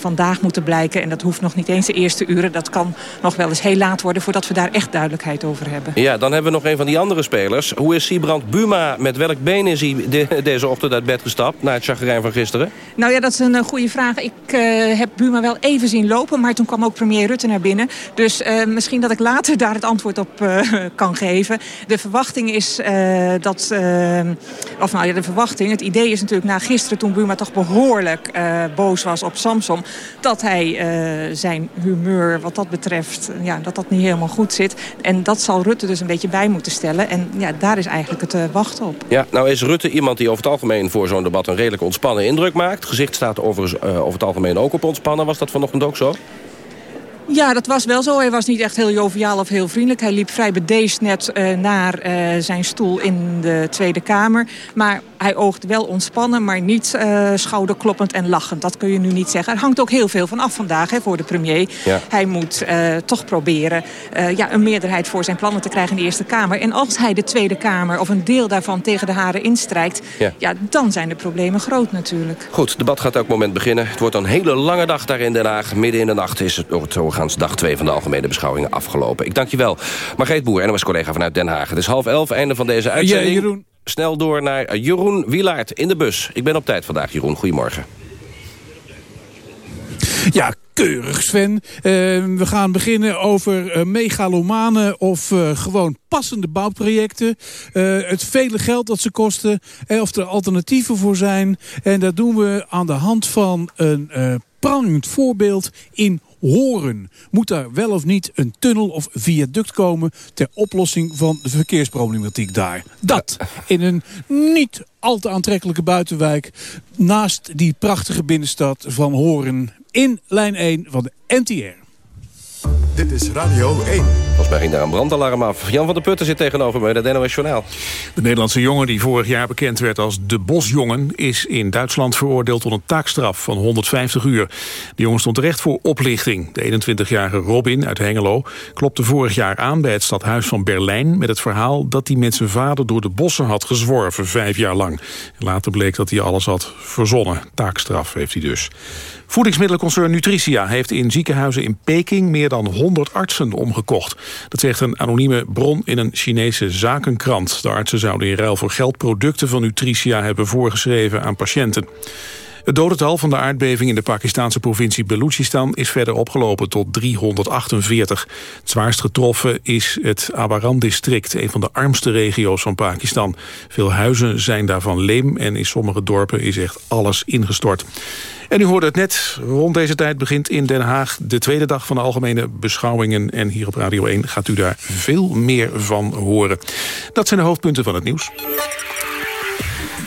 vandaag moeten blijken. En dat hoeft nog niet eens de eerste uren. Dat kan nog wel eens heel laat worden voordat we daar echt duidelijkheid over hebben. Ja, dan hebben we nog een van die andere spelers. Hoe is Siebrand Buma? Met welk been is hij de, deze ochtend uit bed gestapt... na het chagrijn van gisteren? Nou ja, dat is een uh, goede vraag. Ik uh, heb Buma wel even zien lopen, maar toen kwam ook premier Rutte naar binnen. Dus uh, misschien dat ik later daar het antwoord op kan geven. De verwachting is dat... of nou ja, de verwachting, het idee is natuurlijk na gisteren... toen Buma toch behoorlijk boos was op Samsom... dat hij zijn humeur wat dat betreft, ja, dat dat niet helemaal goed zit. En dat zal Rutte dus een beetje bij moeten stellen. En ja, daar is eigenlijk het wachten op. Ja, nou is Rutte iemand die over het algemeen voor zo'n debat... een redelijk ontspannen indruk maakt. Gezicht staat uh, over het algemeen ook op ontspannen. Was dat vanochtend ook zo? Ja, dat was wel zo. Hij was niet echt heel joviaal of heel vriendelijk. Hij liep vrij bedeesd net uh, naar uh, zijn stoel in de Tweede Kamer. Maar hij oogt wel ontspannen, maar niet uh, schouderkloppend en lachend. Dat kun je nu niet zeggen. Er hangt ook heel veel van af vandaag hè, voor de premier. Ja. Hij moet toch proberen ja, een meerderheid voor zijn plannen te krijgen in de Eerste Kamer. En als hij de Tweede Kamer of een deel daarvan tegen de haren instrijkt... Ja. ja dan zijn de problemen groot natuurlijk. Goed, het debat gaat elk moment beginnen. Het wordt een hele lange dag daar in Den Haag. Midden in de nacht is het doorgaans dag 2 van de algemene beschouwingen afgelopen. Ik dank je wel. Margreet Boer, NOS-collega vanuit Den Haag. Het is half elf, einde van deze uitzending. Ja, Jeroen. Snel door naar Jeroen Wilaert in de bus. Ik ben op tijd vandaag, Jeroen. Goedemorgen. Ja, keurig Sven. Uh, we gaan beginnen over uh, megalomanen of uh, gewoon passende bouwprojecten. het vele geld dat ze kosten. of er alternatieven voor zijn. En dat doen we aan de hand van een prangend voorbeeld in Horen. Moet daar wel of niet een tunnel of viaduct komen... ter oplossing van de verkeersproblematiek daar? Dat in een niet al te aantrekkelijke buitenwijk... naast die prachtige binnenstad van Horen in lijn 1 van de NTR. Dit is Radio 1. Volgens mij ging daar een brandalarm af. Jan van der Putten zit tegenover me, dat NOS Journaal. De Nederlandse jongen die vorig jaar bekend werd als de Bosjongen... is in Duitsland veroordeeld tot een taakstraf van 150 uur. De jongen stond terecht voor oplichting. De 21-jarige Robin uit Hengelo klopte vorig jaar aan... bij het stadhuis van Berlijn met het verhaal... dat hij met zijn vader door de bossen had gezworven, vijf jaar lang. Later bleek dat hij alles had verzonnen. Taakstraf heeft hij dus. Voedingsmiddelenconcern Nutricia heeft in ziekenhuizen in Peking meer dan 100 artsen omgekocht. Dat zegt een anonieme bron in een Chinese zakenkrant. De artsen zouden in ruil voor geld producten van Nutricia hebben voorgeschreven aan patiënten. Het dodental van de aardbeving in de Pakistanse provincie Balochistan is verder opgelopen tot 348. Het zwaarst getroffen is het Abaran-district, een van de armste regio's van Pakistan. Veel huizen zijn daarvan leem en in sommige dorpen is echt alles ingestort. En u hoorde het net, rond deze tijd begint in Den Haag... de tweede dag van de algemene beschouwingen. En hier op Radio 1 gaat u daar veel meer van horen. Dat zijn de hoofdpunten van het nieuws.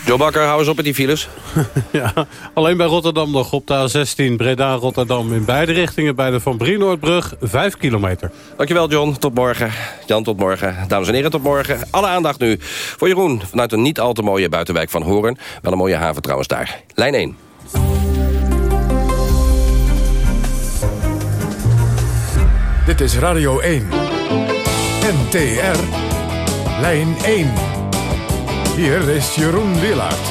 Joe Bakker, hou eens op met die files. <laughs> ja, alleen bij Rotterdam nog op de A16 Breda-Rotterdam... in beide richtingen bij de Van Brienoordbrug, 5 kilometer. Dankjewel John, tot morgen. Jan, tot morgen. Dames en heren, tot morgen. Alle aandacht nu voor Jeroen vanuit een niet al te mooie buitenwijk van Hoorn. Wel een mooie haven trouwens daar. Lijn 1. Dit is Radio 1. NTR. Lijn 1. Hier is Jeroen Willaert.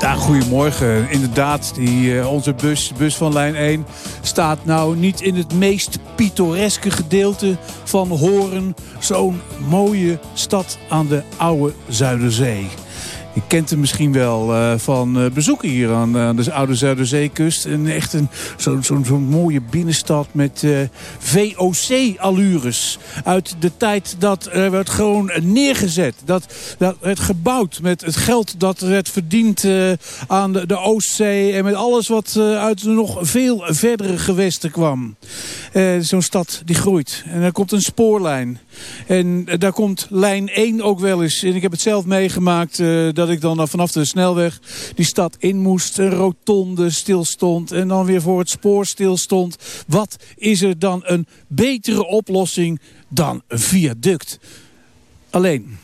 Ja, goedemorgen. Inderdaad, die, uh, onze bus, bus van lijn 1 staat nou niet in het meest pittoreske gedeelte van Horen. Zo'n mooie stad aan de oude Zuiderzee. Je kent hem misschien wel uh, van uh, bezoeken hier aan, uh, de oude Zuiderzeekust. En echt een, zo'n zo, mooie binnenstad met VOC-allures. Uit de tijd dat er werd gewoon neergezet. Dat, dat werd gebouwd met het geld dat werd verdiend aan de, Oostzee. En met alles wat uit nog veel verdere gewesten kwam. zo'n stad die groeit. En er komt een spoorlijn. En daar komt lijn 1 ook wel eens. En ik heb het zelf meegemaakt ik dan vanaf de snelweg die stad in moest. Een rotonde stilstond en dan weer voor het spoor stilstond. Wat is er dan een betere oplossing dan een viaduct? Alleen,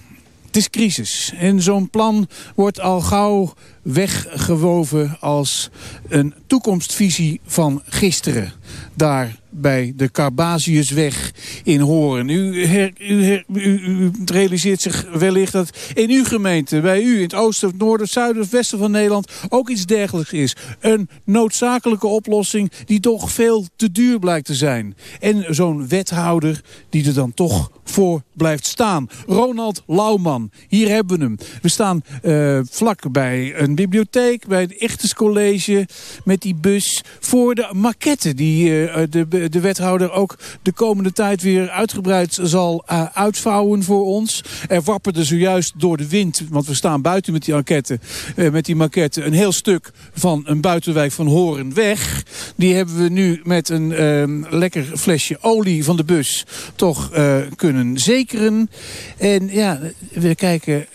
het is crisis. En zo'n plan wordt al gauw weggewoven als een toekomstvisie van gisteren. Daar bij de Carbasiusweg in Horen. U, her, u, u, realiseert zich wellicht dat in uw gemeente, bij u in het oosten, noorden, zuiden of westen van Nederland ook iets dergelijks is. Een noodzakelijke oplossing die toch veel te duur blijkt te zijn. En zo'n wethouder die er dan toch voor blijft staan. Ronald Lauwman, hier hebben we hem. We staan uh, vlak bij een bibliotheek, bij het Ichtes College, met die bus voor de maquette die uh, de, de wethouder ook de komende tijd weer uitgebreid zal uh, uitvouwen voor ons. Er wapperde zojuist door de wind, want we staan buiten met die maquette, met die maquette een heel stuk van een buitenwijk van Horen weg. Die hebben we nu met een lekker flesje olie van de bus toch kunnen zekeren. En ja, we kijken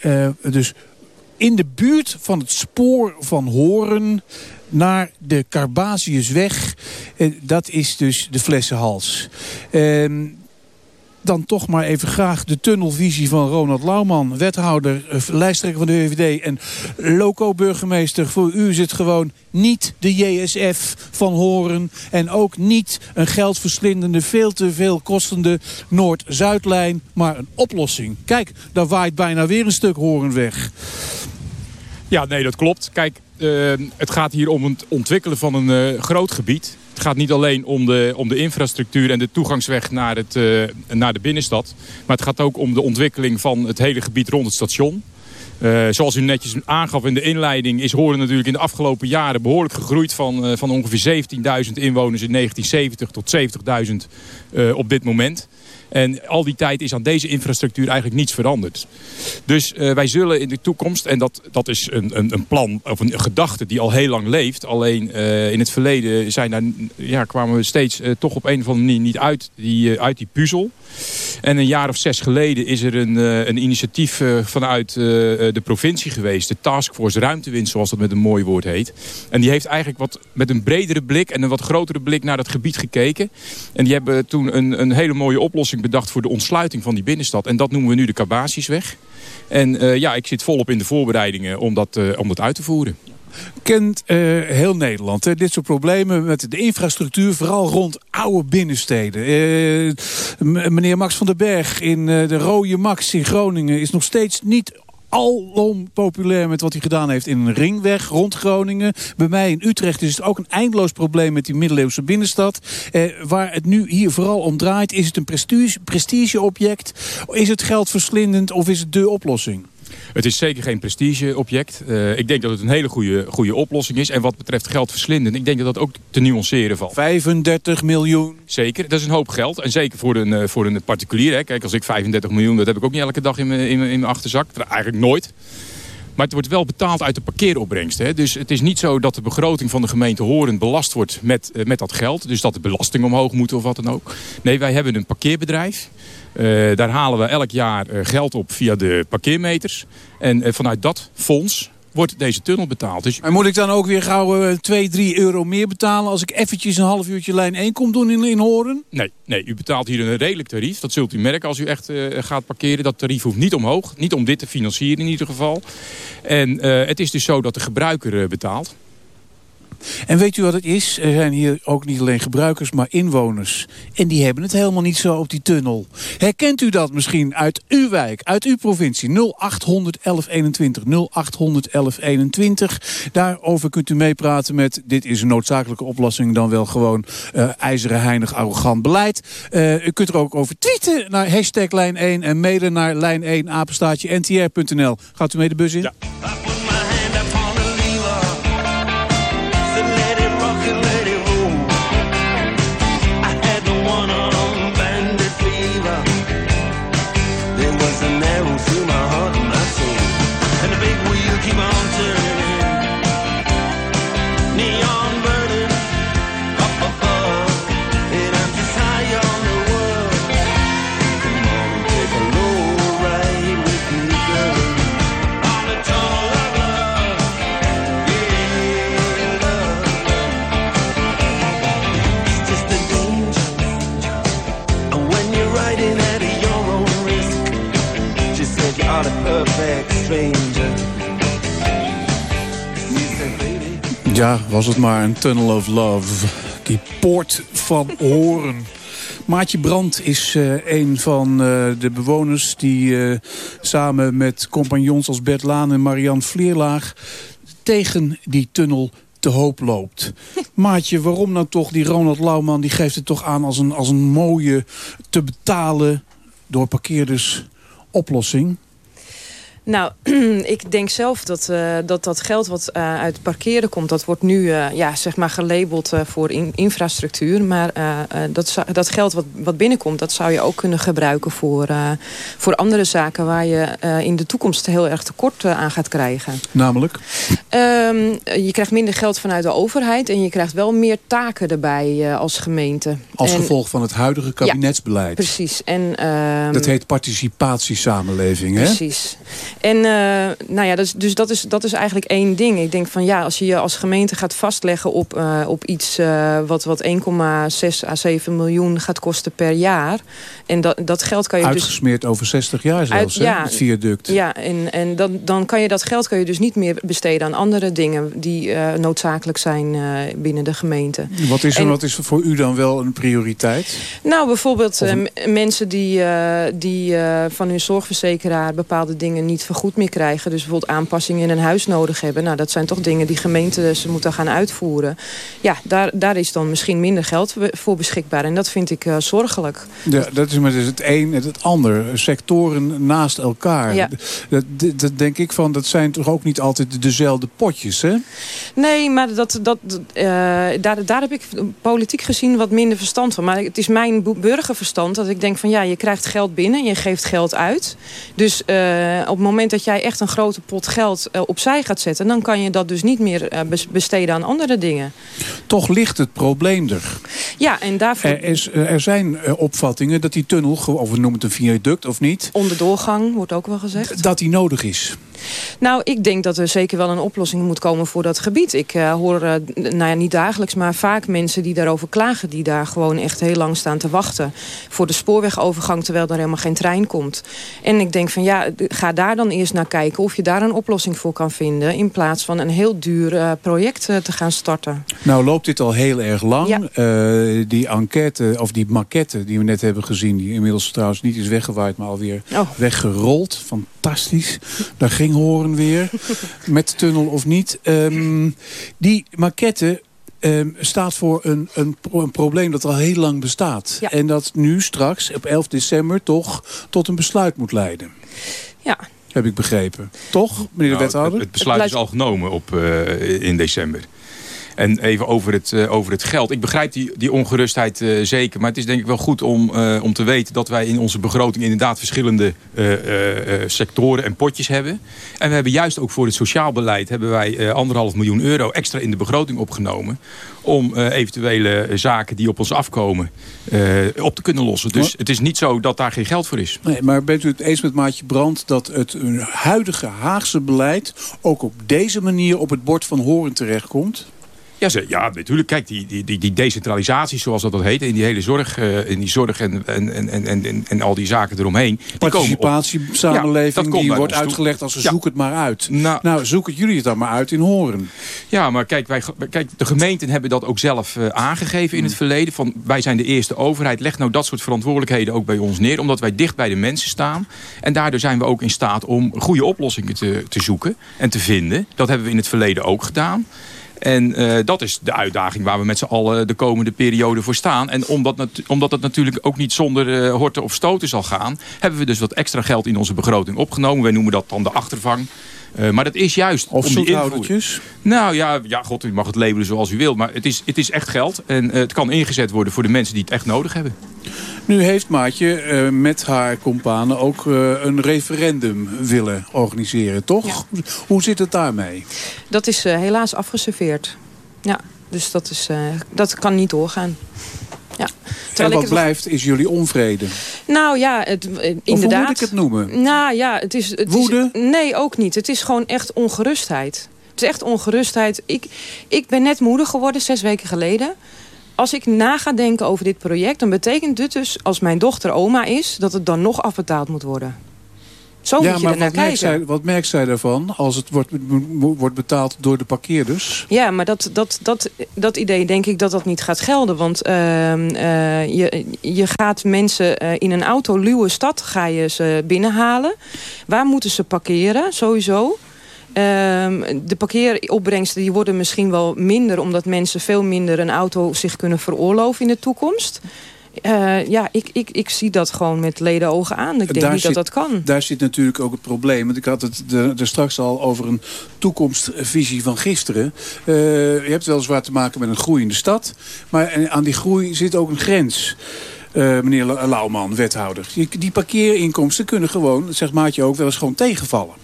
dus in de buurt van het spoor van Horen naar de Carbasiusweg. Eh, dat is dus de Flessenhals. Ehm, dan toch maar even graag de tunnelvisie van Ronald Lauwman. Wethouder, eh, lijsttrekker van de VVD en loco-burgemeester. Voor u is het gewoon niet de JSF van Horen. En ook niet een geldverslindende, veel te veel kostende Noord-Zuidlijn. Maar een oplossing. Kijk, daar waait bijna weer een stuk Horen weg. Ja, nee, dat klopt. Kijk, eh, het gaat hier om het ontwikkelen van een eh, groot gebied. Het gaat niet alleen om de, om de infrastructuur en de toegangsweg naar, het, eh, naar de binnenstad. Maar het gaat ook om de ontwikkeling van het hele gebied rond het station. Eh, zoals u netjes aangaf in de inleiding is Horen natuurlijk in de afgelopen jaren behoorlijk gegroeid van, eh, van ongeveer 17.000 inwoners in 1970 tot 70.000 eh, op dit moment. En al die tijd is aan deze infrastructuur eigenlijk niets veranderd. Dus eh, wij zullen in de toekomst, en dat, dat is een, een, een plan of een, gedachte die al heel lang leeft. Alleen eh, in het verleden zijn daar, ja, kwamen we steeds eh, toch op een of andere manier niet uit die, uit die puzzel. En een jaar of zes geleden is er een, een initiatief vanuit de provincie geweest. De Taskforce Ruimtewinst, zoals dat met een mooi woord heet. En die heeft eigenlijk wat, met een bredere blik en een wat grotere blik naar dat gebied gekeken. En die hebben toen een, een hele mooie oplossing bedacht voor de ontsluiting van die binnenstad. En dat noemen we nu de Cabasiusweg. En eh, ja, ik zit volop in de voorbereidingen om dat, eh, om dat uit te voeren. Kent eh, heel Nederland hè? dit soort problemen met de infrastructuur, vooral rond oude binnensteden. Meneer Max van den Berg in de Rode Max in Groningen is nog steeds niet alom populair met wat hij gedaan heeft in een ringweg rond Groningen. Bij mij in Utrecht is het ook een eindeloos probleem met die middeleeuwse binnenstad. Eh, waar het nu hier vooral om draait, is het een prestige- prestigeobject? Is het geldverslindend of is het de oplossing? Het is zeker geen prestigeobject. Eh ik denk dat het een hele goede, goede oplossing is. En wat betreft geld verslinden, ik denk dat dat ook te nuanceren valt. 35 miljoen. Zeker, dat is een hoop geld. En zeker voor een, eh, voor een particulier. Hè. Kijk, als ik 35 miljoen, dat heb ik ook niet elke dag in mijn, in mijn, in mijn achterzak. Eigenlijk nooit. Maar het wordt wel betaald uit de parkeeropbrengst. Hè. Dus het is niet zo dat de begroting van de gemeente Horen belast wordt met, eh, met dat geld. Dus dat de belasting omhoog moet of wat dan ook. Nee, wij hebben een parkeerbedrijf. Eh, daar halen we elk jaar eh, geld op via de parkeermeters. En eh, vanuit dat fonds wordt deze tunnel betaald. Dus En moet ik dan ook weer gauw eh, 2, 3 euro meer betalen... als ik eventjes een half uurtje lijn 1 kom doen in, in Horen? Nee, nee, u betaalt hier een redelijk tarief. Dat zult u merken als u echt gaat parkeren. Dat tarief hoeft niet omhoog. Niet om dit te financieren in ieder geval. En het is dus zo dat de gebruiker betaalt. En weet u wat het is? Er zijn hier ook niet alleen gebruikers, maar inwoners. En die hebben het helemaal niet zo op die tunnel. Herkent u dat misschien uit uw wijk, uit uw provincie? 0800 1121, 0800 1121. Daarover kunt u meepraten met... dit is een noodzakelijke oplossing, dan wel gewoon eh, ijzeren heinig arrogant beleid. Eh, u kunt er ook over tweeten naar hashtag lijn 1... en mailen naar lijn 1 apenstaatje ntr.nl. Gaat u mee de bus in? Ja. Ja, was het maar een tunnel of love. Die poort van <laughs> Horen. Maatje Brand is eh, een van eh, de bewoners die eh, samen met compagnons als Bert Laan en Marianne Vleerlaag tegen die tunnel te hoop loopt. <laughs> Maatje, waarom nou toch die Ronald Lauwman... die geeft het toch aan als een, als een mooie te betalen door parkeerders oplossing? Nou, <clears throat> ik denk zelf dat, eh, dat dat geld wat eh, uit parkeren komt... dat wordt nu eh, ja, zeg maar gelabeld voor in- infrastructuur. Maar dat, dat geld wat, wat binnenkomt... dat zou je ook kunnen gebruiken voor, voor andere zaken... waar je in de toekomst heel erg tekort aan gaat krijgen. Namelijk? Ehm, je krijgt minder geld vanuit de overheid... en je krijgt wel meer taken erbij als gemeente. Als En- gevolg van het huidige kabinetsbeleid. Precies. En, ehm, Dat heet participatiesamenleving, hè? Precies. En uh, nou ja, dus, dus dat, is, dat is eigenlijk één ding. Ik denk van ja, als je je als gemeente gaat vastleggen op, uh, op iets uh, wat, wat 1,6 à 7 miljoen gaat kosten per jaar. En dat, dat geld kan je Uitgesmeerd dus... over 60 jaar zelfs, Uit, ja, het viaduct. Ja, en, en dan, dan kan je dat geld kan je dus niet meer besteden aan andere dingen die noodzakelijk zijn binnen de gemeente. Wat is, er, en, wat is voor u dan wel een prioriteit? Nou, bijvoorbeeld een... mensen die, die van hun zorgverzekeraar bepaalde dingen niet vergoed meer krijgen. Dus bijvoorbeeld aanpassingen in een huis nodig hebben. Nou, dat zijn toch dingen die gemeenten ze moeten gaan uitvoeren. Ja, daar, daar is dan misschien minder geld voor beschikbaar. En dat vind ik uh, zorgelijk. Ja, dat is maar dus het een en het ander. Sectoren naast elkaar. Ja. Dat, dat, dat, denk ik van, dat zijn toch ook niet altijd dezelfde potjes, hè? Nee, maar dat, dat, uh, daar, daar heb ik politiek gezien wat minder verstand van. Maar het is mijn burgerverstand dat ik denk van... ja, je krijgt geld binnen, je geeft geld uit. Dus uh, op het moment dat jij echt een grote pot geld uh, opzij gaat zetten... dan kan je dat dus niet meer uh, besteden aan andere dingen. Toch ligt het probleem er. Ja, en daarvoor... Er, is, er zijn opvattingen dat die tunnel, of we noemen het een viaduct of niet... Onderdoorgang, wordt ook wel gezegd. Dat die nodig is. Nou, ik denk dat er zeker wel een oplossing moet komen voor dat gebied. Ik uh, hoor, uh, nou ja, niet dagelijks, maar vaak mensen die daarover klagen... die daar gewoon echt heel lang staan te wachten... voor de spoorwegovergang, terwijl er helemaal geen trein komt. En ik denk van ja, ga daar dan eerst naar kijken... of je daar een oplossing voor kan vinden... in plaats van een heel duur uh, project te gaan starten. Nou loopt dit al heel erg lang. Ja. die enquête, of die maquette die we net hebben gezien... die inmiddels trouwens niet is weggewaaid, maar alweer oh. weggerold... fantastisch. Daar ging horen weer. <laughs> met tunnel of niet. Um, die maquette um, staat voor een, een, een, probleem dat al heel lang bestaat. Ja. En dat nu straks op 11 december toch tot een besluit moet leiden. Ja. Heb ik begrepen. Toch, meneer de nou, wethouder? Het, het besluit het is al genomen op, uh, in december. En even over het, uh, over het geld. Ik begrijp die, die ongerustheid uh, zeker. Maar het is denk ik wel goed om, uh, om te weten... dat wij in onze begroting inderdaad verschillende sectoren en potjes hebben. En we hebben juist ook voor het sociaal beleid... hebben wij anderhalf miljoen euro extra in de begroting opgenomen... om eventuele zaken die op ons afkomen op te kunnen lossen. Dus het is niet zo dat daar geen geld voor is. Nee, maar bent u het eens met Maatje Brand... dat het huidige Haagse beleid ook op deze manier op het bord van Horen terechtkomt? Ja, ze, ja, natuurlijk. Kijk, die, die, die, die decentralisatie, zoals dat, dat heet, in die hele zorg, uh, in die zorg en, en, en, en, en, en al die zaken eromheen. Participatie, op, samenleving, ja, die wordt uitgelegd als ja. zoek het maar uit. Nou, nou, zoeken jullie het dan maar uit in Horen. Ja, maar kijk, wij, kijk de gemeenten hebben dat ook zelf uh, aangegeven in het verleden. Van, wij zijn de eerste overheid, leg nou dat soort verantwoordelijkheden ook bij ons neer. Omdat wij dicht bij de mensen staan. En daardoor zijn we ook in staat om goede oplossingen te, te zoeken en te vinden. Dat hebben we in het verleden ook gedaan. En uh, dat is de uitdaging waar we met z'n allen de komende periode voor staan. En omdat, omdat het natuurlijk ook niet zonder uh, horten of stoten zal gaan... hebben we dus wat extra geld in onze begroting opgenomen. Wij noemen dat dan de achtervang. Uh, maar dat is juist of om die zoethoudertjes? Nou ja, ja, god, u mag het labelen zoals u wil. Maar het is, het is echt geld. En het kan ingezet worden voor de mensen die het echt nodig hebben. Nu heeft Maatje uh, met haar companen ook uh, een referendum willen organiseren, toch? Ja. Hoe zit het daarmee? Dat is uh, helaas afgeserveerd. Ja, dus dat, is, dat kan niet doorgaan. Ja. en wat blijft is jullie onvrede? Nou ja, het, inderdaad. Of hoe moet ik het noemen? Nou ja, het is... Het Woede? Is, nee, ook niet. Het is gewoon echt ongerustheid. Het is echt ongerustheid. Ik, ik ben net moeder geworden, zes weken geleden als ik na ga denken over dit project... dan betekent dit dus, als mijn dochter oma is... dat het dan nog afbetaald moet worden. Zo ja, moet je maar wat kijken. zij, wat merkt zij daarvan als het wordt, wordt betaald door de parkeerders? Ja, maar dat, dat, dat, dat idee denk ik dat dat niet gaat gelden. Want uh, uh, je, je gaat mensen uh, in een autoluwe stad ga je ze binnenhalen. Waar moeten ze parkeren, sowieso? Um, de parkeeropbrengsten die worden misschien wel minder... omdat mensen veel minder een auto zich kunnen veroorloven in de toekomst. Uh, ja, ik, ik, ik zie dat gewoon met leden ogen aan. Ik denk daar niet zit, dat dat kan. Daar zit natuurlijk ook het probleem. Want ik had het er straks al over een toekomstvisie van gisteren. Uh, je hebt weliswaar te maken met een groeiende stad. Maar aan die groei zit ook een grens. Uh, meneer Lauwman, wethouder. Die, die parkeerinkomsten kunnen gewoon, zegt Maatje ook, wel eens gewoon tegenvallen.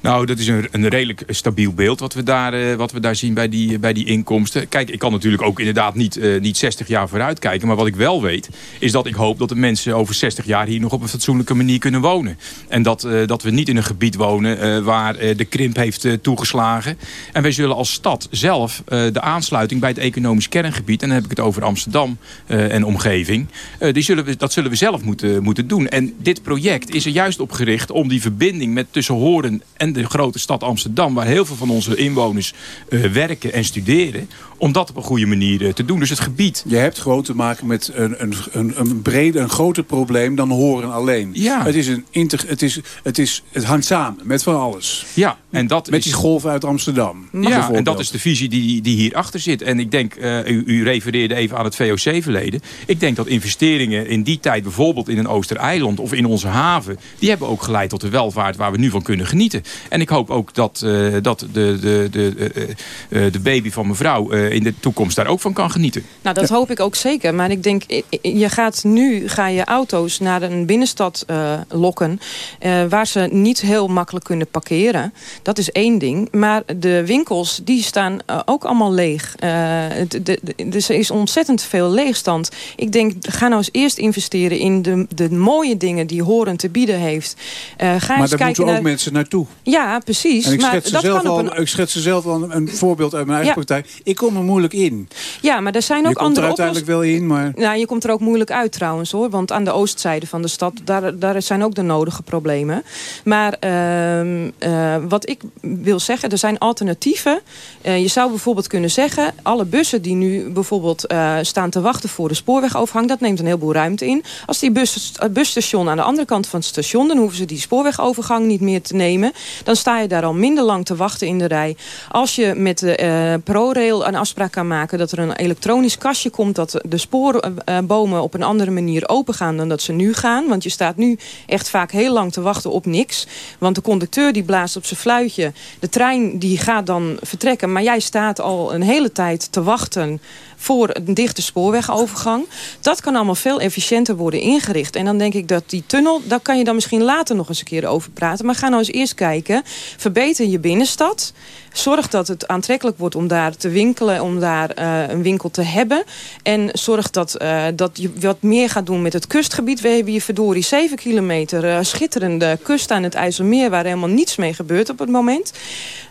Nou, dat is een, een redelijk stabiel beeld wat we daar, eh, wat we daar zien bij die, bij die inkomsten. Kijk, ik kan natuurlijk ook inderdaad niet, eh, niet 60 jaar vooruit kijken. Maar wat ik wel weet, is dat ik hoop dat de mensen over 60 jaar hier nog op een fatsoenlijke manier kunnen wonen. En dat, eh, dat we niet in een gebied wonen waar de krimp heeft toegeslagen. En wij zullen als stad zelf de aansluiting bij het economisch kerngebied... en dan heb ik het over Amsterdam en omgeving... die zullen we, dat zullen we zelf moeten, moeten doen. En dit project is er juist op gericht om die verbinding met tussen Horen en de grote stad Amsterdam... waar heel veel van onze inwoners eh, werken en studeren... om dat op een goede manier eh, te doen. Dus het gebied... Je hebt gewoon te maken met een, een, een, een breder, een groter probleem dan horen alleen. Ja. Het, is een het, is, het, is, het hangt samen met van alles. Ja, en dat met is- die golf uit Amsterdam. Ja, en dat is de visie die, die hierachter zit. En ik denk, eh, u, u refereerde even aan het VOC-verleden. Ik denk dat investeringen in die tijd, bijvoorbeeld in een Oostereiland of in onze haven... die hebben ook geleid tot de welvaart waar we nu van kunnen genieten. En ik hoop ook dat, eh, dat de, de, de, de baby van mevrouw in de toekomst daar ook van kan genieten. Nou, dat hoop ik ook zeker. Maar ik denk, je gaat nu ga je auto's naar een binnenstad eh, lokken... eh, waar ze niet heel makkelijk kunnen parkeren. Dat is één ding. Maar de winkels, die staan eh, ook allemaal leeg. Eh, het- de, de- dus er is ontzettend veel leegstand. Ik denk, ga nou eens eerst investeren in de, de mooie dingen die Horen te bieden heeft. Eh, ga eens Maar daar kijken moeten ook mensen naartoe. Ja, precies. En ik maar schets, dat zelf kan op al, een ik schets zelf al een, een voorbeeld uit mijn eigen Ja. praktijk. Ik kom moeilijk in. Ja, maar er zijn Je ook komt er andere uiteindelijk wel in, maar... Nou, je komt er ook moeilijk uit trouwens hoor. Want aan de oostzijde van de stad, daar, daar zijn ook de nodige problemen. Maar ehm, eh, wat ik wil zeggen, er zijn alternatieven. Eh, je zou bijvoorbeeld kunnen zeggen... alle bussen die nu bijvoorbeeld eh, staan te wachten voor de spoorwegovergang... dat neemt een heleboel ruimte in. Als die bus, het busstation aan de andere kant van het station... dan hoeven ze die spoorwegovergang niet meer te nemen. Dan sta je daar al minder lang te wachten in de rij. Als je met de ProRail een afspraak kan maken... dat er een elektronisch kastje komt... dat de spoorbomen op een andere manier open gaan dan dat ze nu gaan. Want je staat nu echt vaak heel lang te wachten op niks. Want de conducteur die blaast op zijn fluitje. De trein die gaat dan vertrekken. Maar jij staat al een hele tijd te wachten voor een dichte spoorwegovergang. Dat kan allemaal veel efficiënter worden ingericht. En dan denk ik dat die tunnel, daar kan je dan misschien later nog eens een keer over praten. Maar ga nou eens eerst kijken. Verbeter je binnenstad. Zorg dat het aantrekkelijk wordt om daar te winkelen, om daar eh, een winkel te hebben. En zorg dat, eh, dat je wat meer gaat doen met het kustgebied. We hebben hier verdorie 7 kilometer eh, schitterende kust aan het IJsselmeer... waar helemaal niets mee gebeurt op het moment.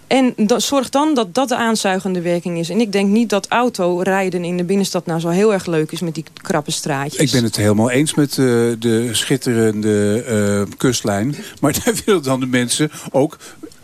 En zorg dan dat dat de aanzuigende werking is. En ik denk niet dat autorijden in de binnenstad nou zo heel erg leuk is... met die krappe straatjes. Ik ben het helemaal eens met eh, de schitterende eh, kustlijn. Maar <laughs> daar willen dan de mensen ook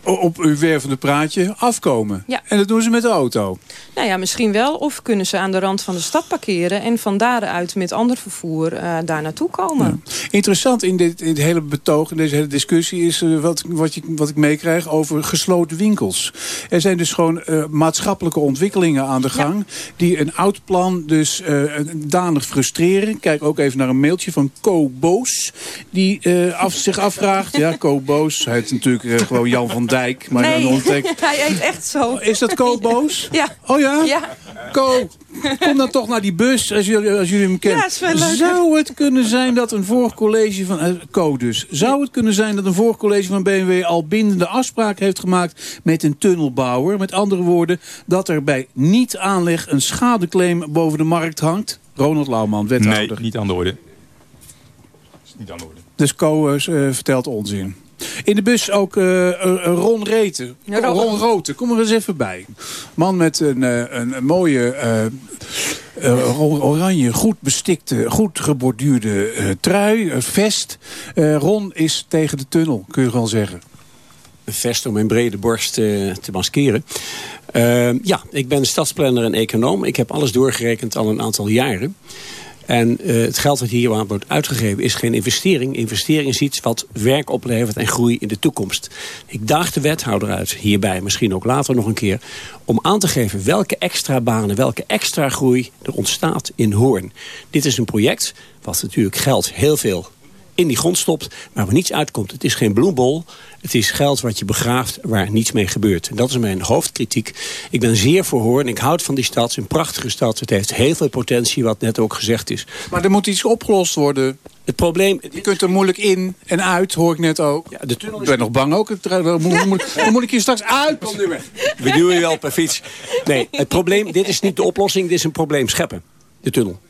op uw wervende praatje afkomen. Ja. En dat doen ze met de auto. Nou ja, misschien wel. Of kunnen ze aan de rand van de stad parkeren... en van daaruit met ander vervoer eh, daar naartoe komen. Interessant in dit, in dit hele betoog, in deze hele discussie... is eh, wat, wat, je, wat ik meekrijg over gesloten winkels. Er zijn dus gewoon eh, maatschappelijke ontwikkelingen aan de gang... die een oud plan dus danig frustreren. Kijk ook even naar een mailtje van Co Boos... die af, zich afvraagt... ja, Co Boos, hij heet natuurlijk gewoon Jan van Dijk... maar nee, een <laughs> ontdek- hij heet echt zo. Is dat Co <laughs> Boos? Ja. Oh ja? Ja. Co, kom dan toch naar die bus als jullie, als jullie hem kennen. Ja, is wel leuk. Zou het kunnen zijn dat een vorig college van... eh, Co dus. Zou het kunnen zijn dat een vorig college van BMW... al bindende afspraak heeft gemaakt met een tunnelbouwer? Met andere woorden, dat er bij niet-aanleg... een schadeclaim boven de markt hangt? Ronald Lauwman, wethouder. Nee, niet aan de orde. Is niet aan de orde. Dus Co eh, vertelt onzin. In de bus ook eh, eh, Ron Reten. Ja, Ron. Roten, kom er eens even bij. Man met een, eh, een, een mooie eh, oranje, goed bestikte, goed geborduurde eh, trui, eh, vest. Eh, Ron is tegen de tunnel, kun je wel zeggen. Een vest om mijn brede borst eh, te maskeren. Ja, ik ben stadsplanner en econoom. Ik heb alles doorgerekend al een aantal jaren. En eh, het geld dat hier wordt uitgegeven is geen investering. Investering is iets wat werk oplevert en groei in de toekomst. Ik daag de wethouder uit, hierbij misschien ook later nog een keer... om aan te geven welke extra banen, welke extra groei er ontstaat in Hoorn. Dit is een project wat natuurlijk geld heel veel in die grond stopt, maar waar niets uitkomt. Het is geen bloembol, het is geld wat je begraaft waar niets mee gebeurt. En dat is mijn hoofdkritiek. Ik ben zeer voor Hoorn, ik houd van die stad, het is een prachtige stad. Het heeft heel veel potentie, wat net ook gezegd is. Maar er moet iets opgelost worden. Het probleem... Je kunt er moeilijk in en uit, hoor ik net ook. Ja, de tunnel Ik ben nog bang ook. Dan moet, moet, ik hier straks uit. Kom nu weg. We duwen je wel per fiets. Nee, het probleem, dit is niet de oplossing, dit is een probleem scheppen. De tunnel.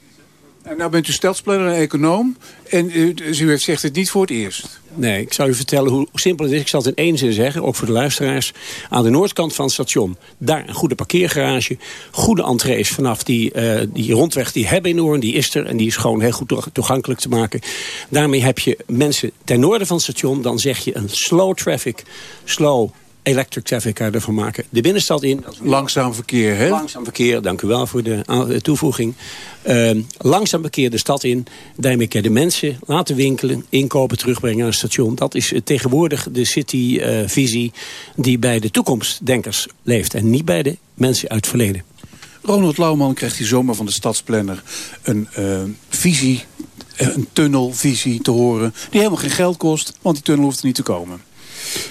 Nou bent u stadsplanner en econoom. En u, dus u zegt het niet voor het eerst. Nee, ik zal u vertellen hoe simpel het is. Ik zal het in één zin zeggen, ook voor de luisteraars. Aan de noordkant van het station, daar een goede parkeergarage. Goede entrees vanaf die, eh, die rondweg die hebben in Oorn, die is er. En die is gewoon heel goed toeg- toegankelijk te maken. Daarmee heb je mensen ten noorden van het station. Dan zeg je een slow traffic, slow electric traffic kan je ervan maken. De binnenstad in. Langzaam verkeer, hè? Langzaam verkeer, dank u wel voor de toevoeging. Ehm, langzaam verkeer de stad in. Daarmee kan je de mensen laten winkelen, inkopen, terugbrengen naar het station. Dat is eh, tegenwoordig de cityvisie die bij de toekomstdenkers leeft. En niet bij de mensen uit het verleden. Ronald Lauwman krijgt die zomer van de stadsplanner een eh, visie, eh, een tunnelvisie te horen. Die helemaal geen geld kost, want die tunnel hoeft er niet te komen.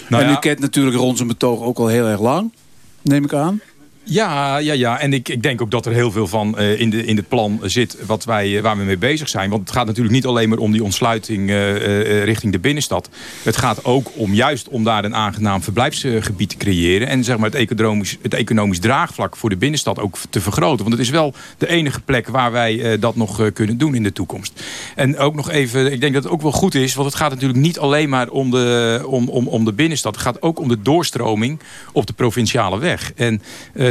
Nou en ja. u kent natuurlijk Ron zijn betoog ook al heel erg lang. Neem ik aan. Ja, ja, ja. en ik, ik denk ook dat er heel veel van eh, in, de, in het plan zit wat wij, eh, waar we mee bezig zijn. Want het gaat natuurlijk niet alleen maar om die ontsluiting eh, richting de binnenstad. Het gaat ook om juist om daar een aangenaam verblijfsgebied te creëren. En zeg maar het, economisch, het economisch draagvlak voor de binnenstad ook te vergroten. Want het is wel de enige plek waar wij dat nog kunnen doen in de toekomst. En ook nog even, ik denk dat het ook wel goed is. Want het gaat natuurlijk niet alleen maar om de, om, om, om de binnenstad. Het gaat ook om de doorstroming op de provinciale weg. En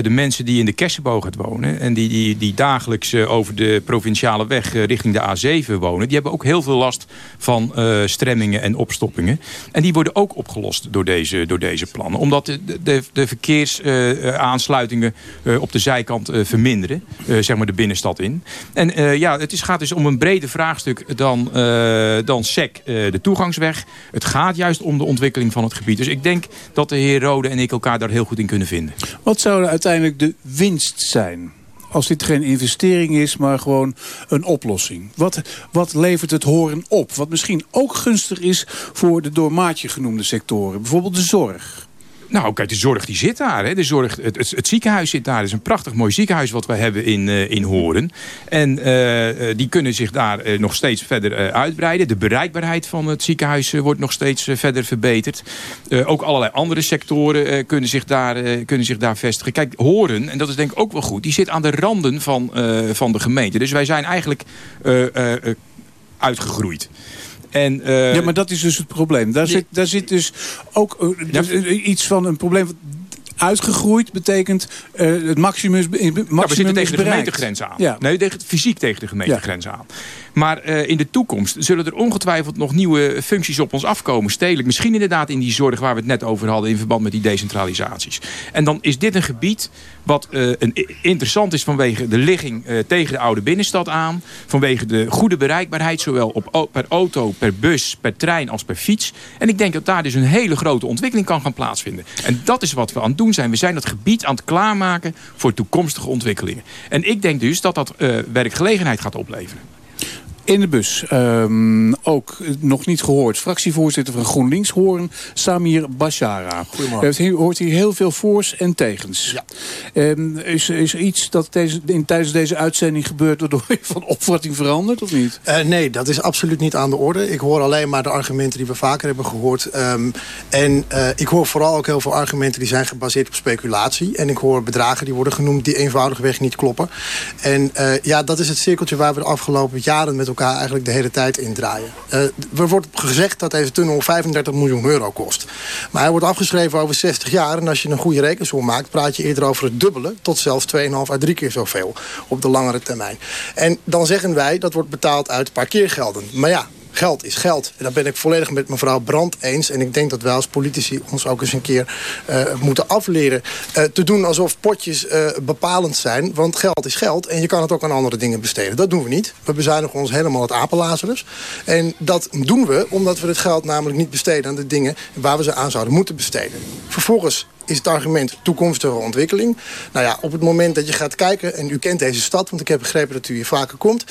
de mensen die in de Kersenboog wonen... en die, die, die dagelijks eh, over de provinciale weg eh, richting de A7 wonen... die hebben ook heel veel last van eh, stremmingen en opstoppingen. En die worden ook opgelost door deze, door deze plannen. Omdat de, de, de verkeersaansluitingen eh, op de zijkant eh, verminderen. eh, zeg maar de binnenstad in. En eh, ja, het is, gaat dus om een breder vraagstuk dan, eh, dan SEC, eh, de toegangsweg. Het gaat juist om de ontwikkeling van het gebied. Dus ik denk dat de heer Rode en ik elkaar daar heel goed in kunnen vinden. Wat zou uiteindelijk de winst zijn? Als dit geen investering is, maar gewoon een oplossing. Wat, wat levert het horen op? Wat misschien ook gunstig is voor de door Maatje genoemde sectoren. Bijvoorbeeld de zorg. Nou, kijk, de zorg die zit daar. Hè. De zorg, het, het, ziekenhuis zit daar. Het is een prachtig mooi ziekenhuis wat wij hebben in, eh, in Horen. En eh, eh, die kunnen zich daar nog steeds verder uitbreiden. De bereikbaarheid van het ziekenhuis wordt nog steeds verder verbeterd. Ook allerlei andere sectoren kunnen, zich daar, kunnen zich daar vestigen. Kijk, Horen, en dat is denk ik ook wel goed... die zit aan de randen van, van de gemeente. Dus wij zijn eigenlijk uitgegroeid. En, eh, ja, maar dat is dus het probleem. Daar, zit, daar zit dus ook eh, dus, eh, iets van een probleem... Uitgegroeid betekent het maximum, is- maximum Ja, we zitten tegen de bereikt. gemeentegrens aan. Ja. Nee, tegen, fysiek tegen de gemeentegrens aan. Maar in de toekomst zullen er ongetwijfeld nog nieuwe functies op ons afkomen. Stedelijk, misschien inderdaad in die zorg waar we het net over hadden... in verband met die decentralisaties. En dan is dit een gebied wat eh, een, interessant is vanwege de ligging eh, tegen de oude binnenstad aan. Vanwege de goede bereikbaarheid, zowel op, per auto, per bus, per trein als per fiets. En ik denk dat daar dus een hele grote ontwikkeling kan gaan plaatsvinden. En dat is wat we aan het doen zijn. We zijn dat gebied aan het klaarmaken voor toekomstige ontwikkelingen. En ik denk dus dat dat eh, werkgelegenheid gaat opleveren. In de bus, ehm, ook eh, nog niet gehoord. Fractievoorzitter van GroenLinks, Hoorn, Samir Bashara. Goedemorgen. U hoort hier heel veel voors en tegens. Ehm, is, is er iets dat deze, in, tijdens deze uitzending gebeurt... waardoor je van opvatting verandert, of niet? Eh, nee, dat is absoluut niet aan de orde. Ik hoor alleen maar de argumenten die we vaker hebben gehoord. Ehm, en eh, ik hoor vooral ook heel veel argumenten die zijn gebaseerd op speculatie. En ik hoor bedragen die worden genoemd die eenvoudigweg niet kloppen. En eh, ja, dat is het cirkeltje waar we de afgelopen jaren met elkaar eigenlijk de hele tijd in draaien. Eh, er wordt gezegd dat deze tunnel 35 miljoen euro kost. Maar hij wordt afgeschreven over 60 jaar. En als je een goede rekensom maakt, praat je eerder over het dubbele... tot zelfs 2,5 à 3 keer zoveel op de langere termijn. En dan zeggen wij, dat wordt betaald uit parkeergelden. Maar ja, Geld is geld. En daar ben ik volledig met mevrouw Brandt eens. En ik denk dat wij als politici ons ook eens een keer eh, moeten afleren... eh, te doen alsof potjes eh, bepalend zijn. Want geld is geld en je kan het ook aan andere dingen besteden. Dat doen we niet. We bezuinigen ons helemaal het apenlazerus. En dat doen we omdat we het geld namelijk niet besteden aan de dingen... waar we ze aan zouden moeten besteden. Vervolgens is het argument toekomstige ontwikkeling. Nou ja, op het moment dat je gaat kijken, en u kent deze stad... want ik heb begrepen dat u hier vaker komt...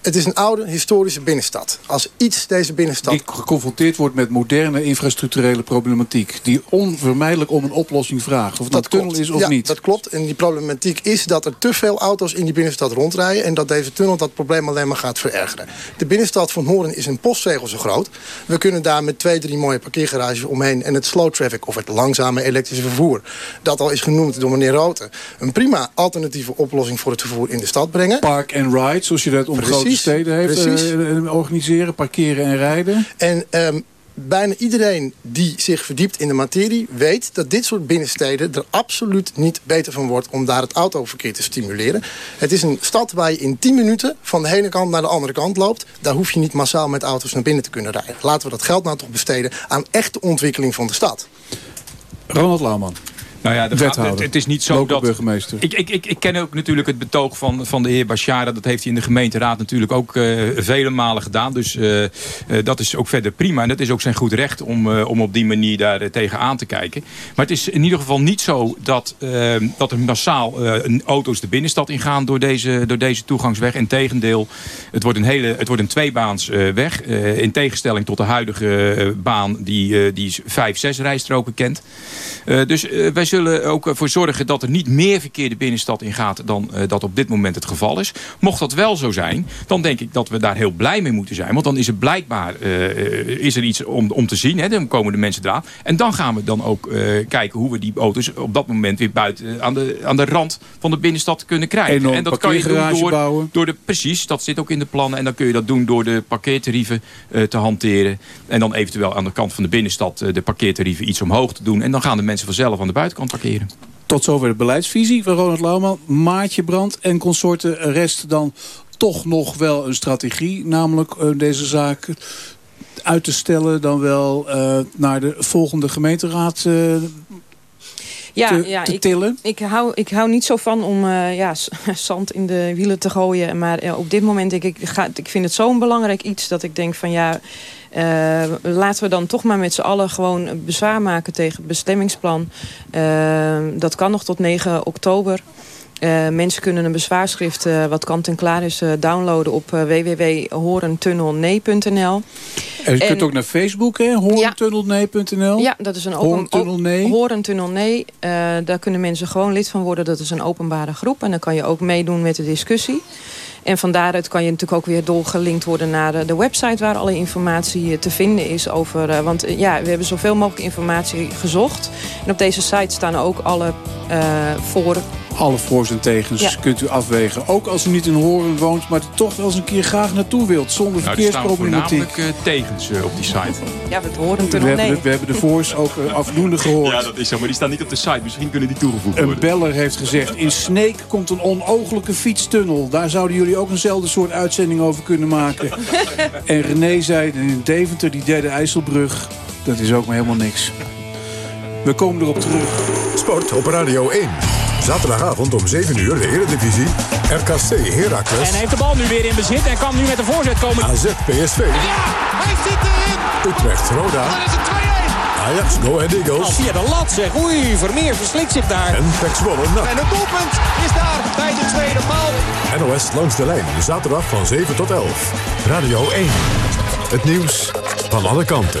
het is een oude historische binnenstad. Als iets deze binnenstad... Die geconfronteerd wordt met moderne infrastructurele problematiek... die onvermijdelijk om een oplossing vraagt. Of het dat tunnel is of ja, niet. dat klopt. En die problematiek is dat er te veel auto's in die binnenstad rondrijden... en dat deze tunnel dat probleem alleen maar gaat verergeren. De binnenstad van Hoorn is een postzegel zo groot. We kunnen daar met twee, drie mooie parkeergarages omheen... en het slow traffic of het langzame elektrische vervoer... dat al is genoemd door meneer Roten... een prima alternatieve oplossing voor het vervoer in de stad brengen. Park and ride, zoals je dat om Precies, grote steden heeft eh, organiseren. Parkeren en rijden. En ehm, bijna iedereen die zich verdiept in de materie... weet dat dit soort binnensteden er absoluut niet beter van wordt... om daar het autoverkeer te stimuleren. Het is een stad waar je in 10 minuten van de ene kant naar de andere kant loopt. Daar hoef je niet massaal met auto's naar binnen te kunnen rijden. Laten we dat geld nou toch besteden aan echte ontwikkeling van de stad. Ronald Lauwman. Nou ja, het, het is niet zo dat... burgemeester. Ik, ik, ik, ik ken ook natuurlijk het betoog van, van de heer Bashara. Dat heeft hij in de gemeenteraad natuurlijk ook eh, vele malen gedaan. Dus eh, eh, dat is ook verder prima. En dat is ook zijn goed recht om, om op die manier daar eh, tegen aan te kijken. Maar het is in ieder geval niet zo dat, dat er massaal auto's de binnenstad ingaan door deze, door deze toegangsweg. Integendeel, het wordt een, hele, het wordt een tweebaans weg. In tegenstelling tot de huidige baan die, die vijf, zes rijstroken kent. Dus wij zullen ook ervoor zorgen dat er niet meer verkeer de binnenstad ingaat dan eh, dat op dit moment het geval is. Mocht dat wel zo zijn, dan denk ik dat we daar heel blij mee moeten zijn. Want dan is er blijkbaar eh, is er iets om, om te zien. Hè, dan komen de mensen eraan. En dan gaan we dan ook eh, kijken hoe we die auto's op dat moment weer buiten aan de, aan de rand van de binnenstad kunnen krijgen. Enorm en dat kan je doen door, bouwen. door de, precies, dat zit ook in de plannen. En dan kun je dat doen door de parkeertarieven eh, te hanteren. En dan eventueel aan de kant van de binnenstad eh, de parkeertarieven iets omhoog te doen. En dan gaan de mensen vanzelf aan de buitenkant parkeren. Tot zover de beleidsvisie van Ronald Lauwman. Maatje Brand en consorten rest dan toch nog wel een strategie. Namelijk eh, deze zaak uit te stellen dan wel eh, naar de volgende gemeenteraad eh, ja, te, ja, te ik, tillen. Ik hou, ik hou niet zo van om eh, ja, <laughs> zand in de wielen te gooien. Maar eh, op dit moment denk ik, ga, ik vind het zo'n belangrijk iets dat ik denk van ja. eh, laten we dan toch maar met z'n allen gewoon bezwaar maken tegen het bestemmingsplan. Dat kan nog tot 9 oktober. Eh, mensen kunnen een bezwaarschrift eh, wat kant en klaar is eh, downloaden op uh, www.horentunnelnee.nl. En je kunt ook naar Facebook, hè? hoorntunnelnee.nl. Ja, dat is een open Hoorntunnel Nee. Horentunnel Nee. Eh, daar kunnen mensen gewoon lid van worden. Dat is een openbare groep. En dan kan je ook meedoen met de discussie. En van daaruit kan je natuurlijk ook weer doorgelinkt worden naar de, website waar alle informatie te vinden is over. want ja, we hebben zoveel mogelijk informatie gezocht. En op deze site staan ook alle voor. Alle voor's en tegens Ja. kunt u afwegen. Ook als u niet in Horen woont, maar er toch wel eens een keer graag naartoe wilt. Zonder Nou, er staan verkeersproblematiek. voornamelijk eh, tegens eh, op die site. Ja, het We hebben, Nee. de, we hebben de voor's ook eh, afdoende gehoord. Ja, dat is zo. Maar die staan niet op de site. Misschien kunnen die toegevoegd Een worden. beller heeft gezegd, in Sneek komt een onogelijke fietstunnel. Daar zouden jullie ook eenzelfde soort uitzending over kunnen maken. <laughs> en René zei, in Deventer, die derde IJsselbrug, dat is ook maar helemaal niks. We komen erop terug. Sport op Radio 1. Zaterdagavond om 7 uur de Eredivisie. RKC Heracles. En heeft de bal nu weer in bezit en kan nu met de voorzet komen. AZ PSV. Hij zit erin! Utrecht Roda. Dat is het 2-1! Ajax Go Ahead Al Eagles. via de lat zeg. Oei, Vermeer verslikt zich daar. En Pek Zwolle. En het doelpunt is daar bij de tweede paal. NOS langs de lijn. Zaterdag van 7 tot 11. Radio 1. Het nieuws van alle kanten.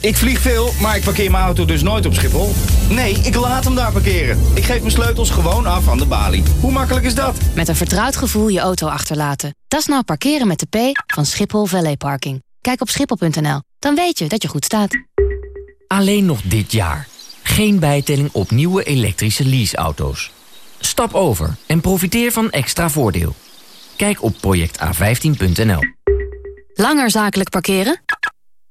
Ik vlieg veel, maar ik parkeer mijn auto dus nooit op Schiphol. Nee, ik laat hem daar parkeren. Ik geef mijn sleutels gewoon af aan de balie. Hoe makkelijk is dat? Met een vertrouwd gevoel je auto achterlaten. Dat is nou parkeren met de P van Schiphol Valley Parking. Kijk op schiphol.nl, dan weet je dat je goed staat. Alleen nog dit jaar. Geen bijtelling op nieuwe elektrische leaseauto's. Stap over en profiteer van extra voordeel. Kijk op projecta15.nl. Langer zakelijk parkeren?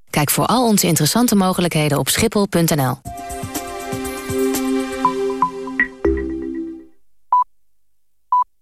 Kijk voor al onze interessante mogelijkheden op schiphol.nl.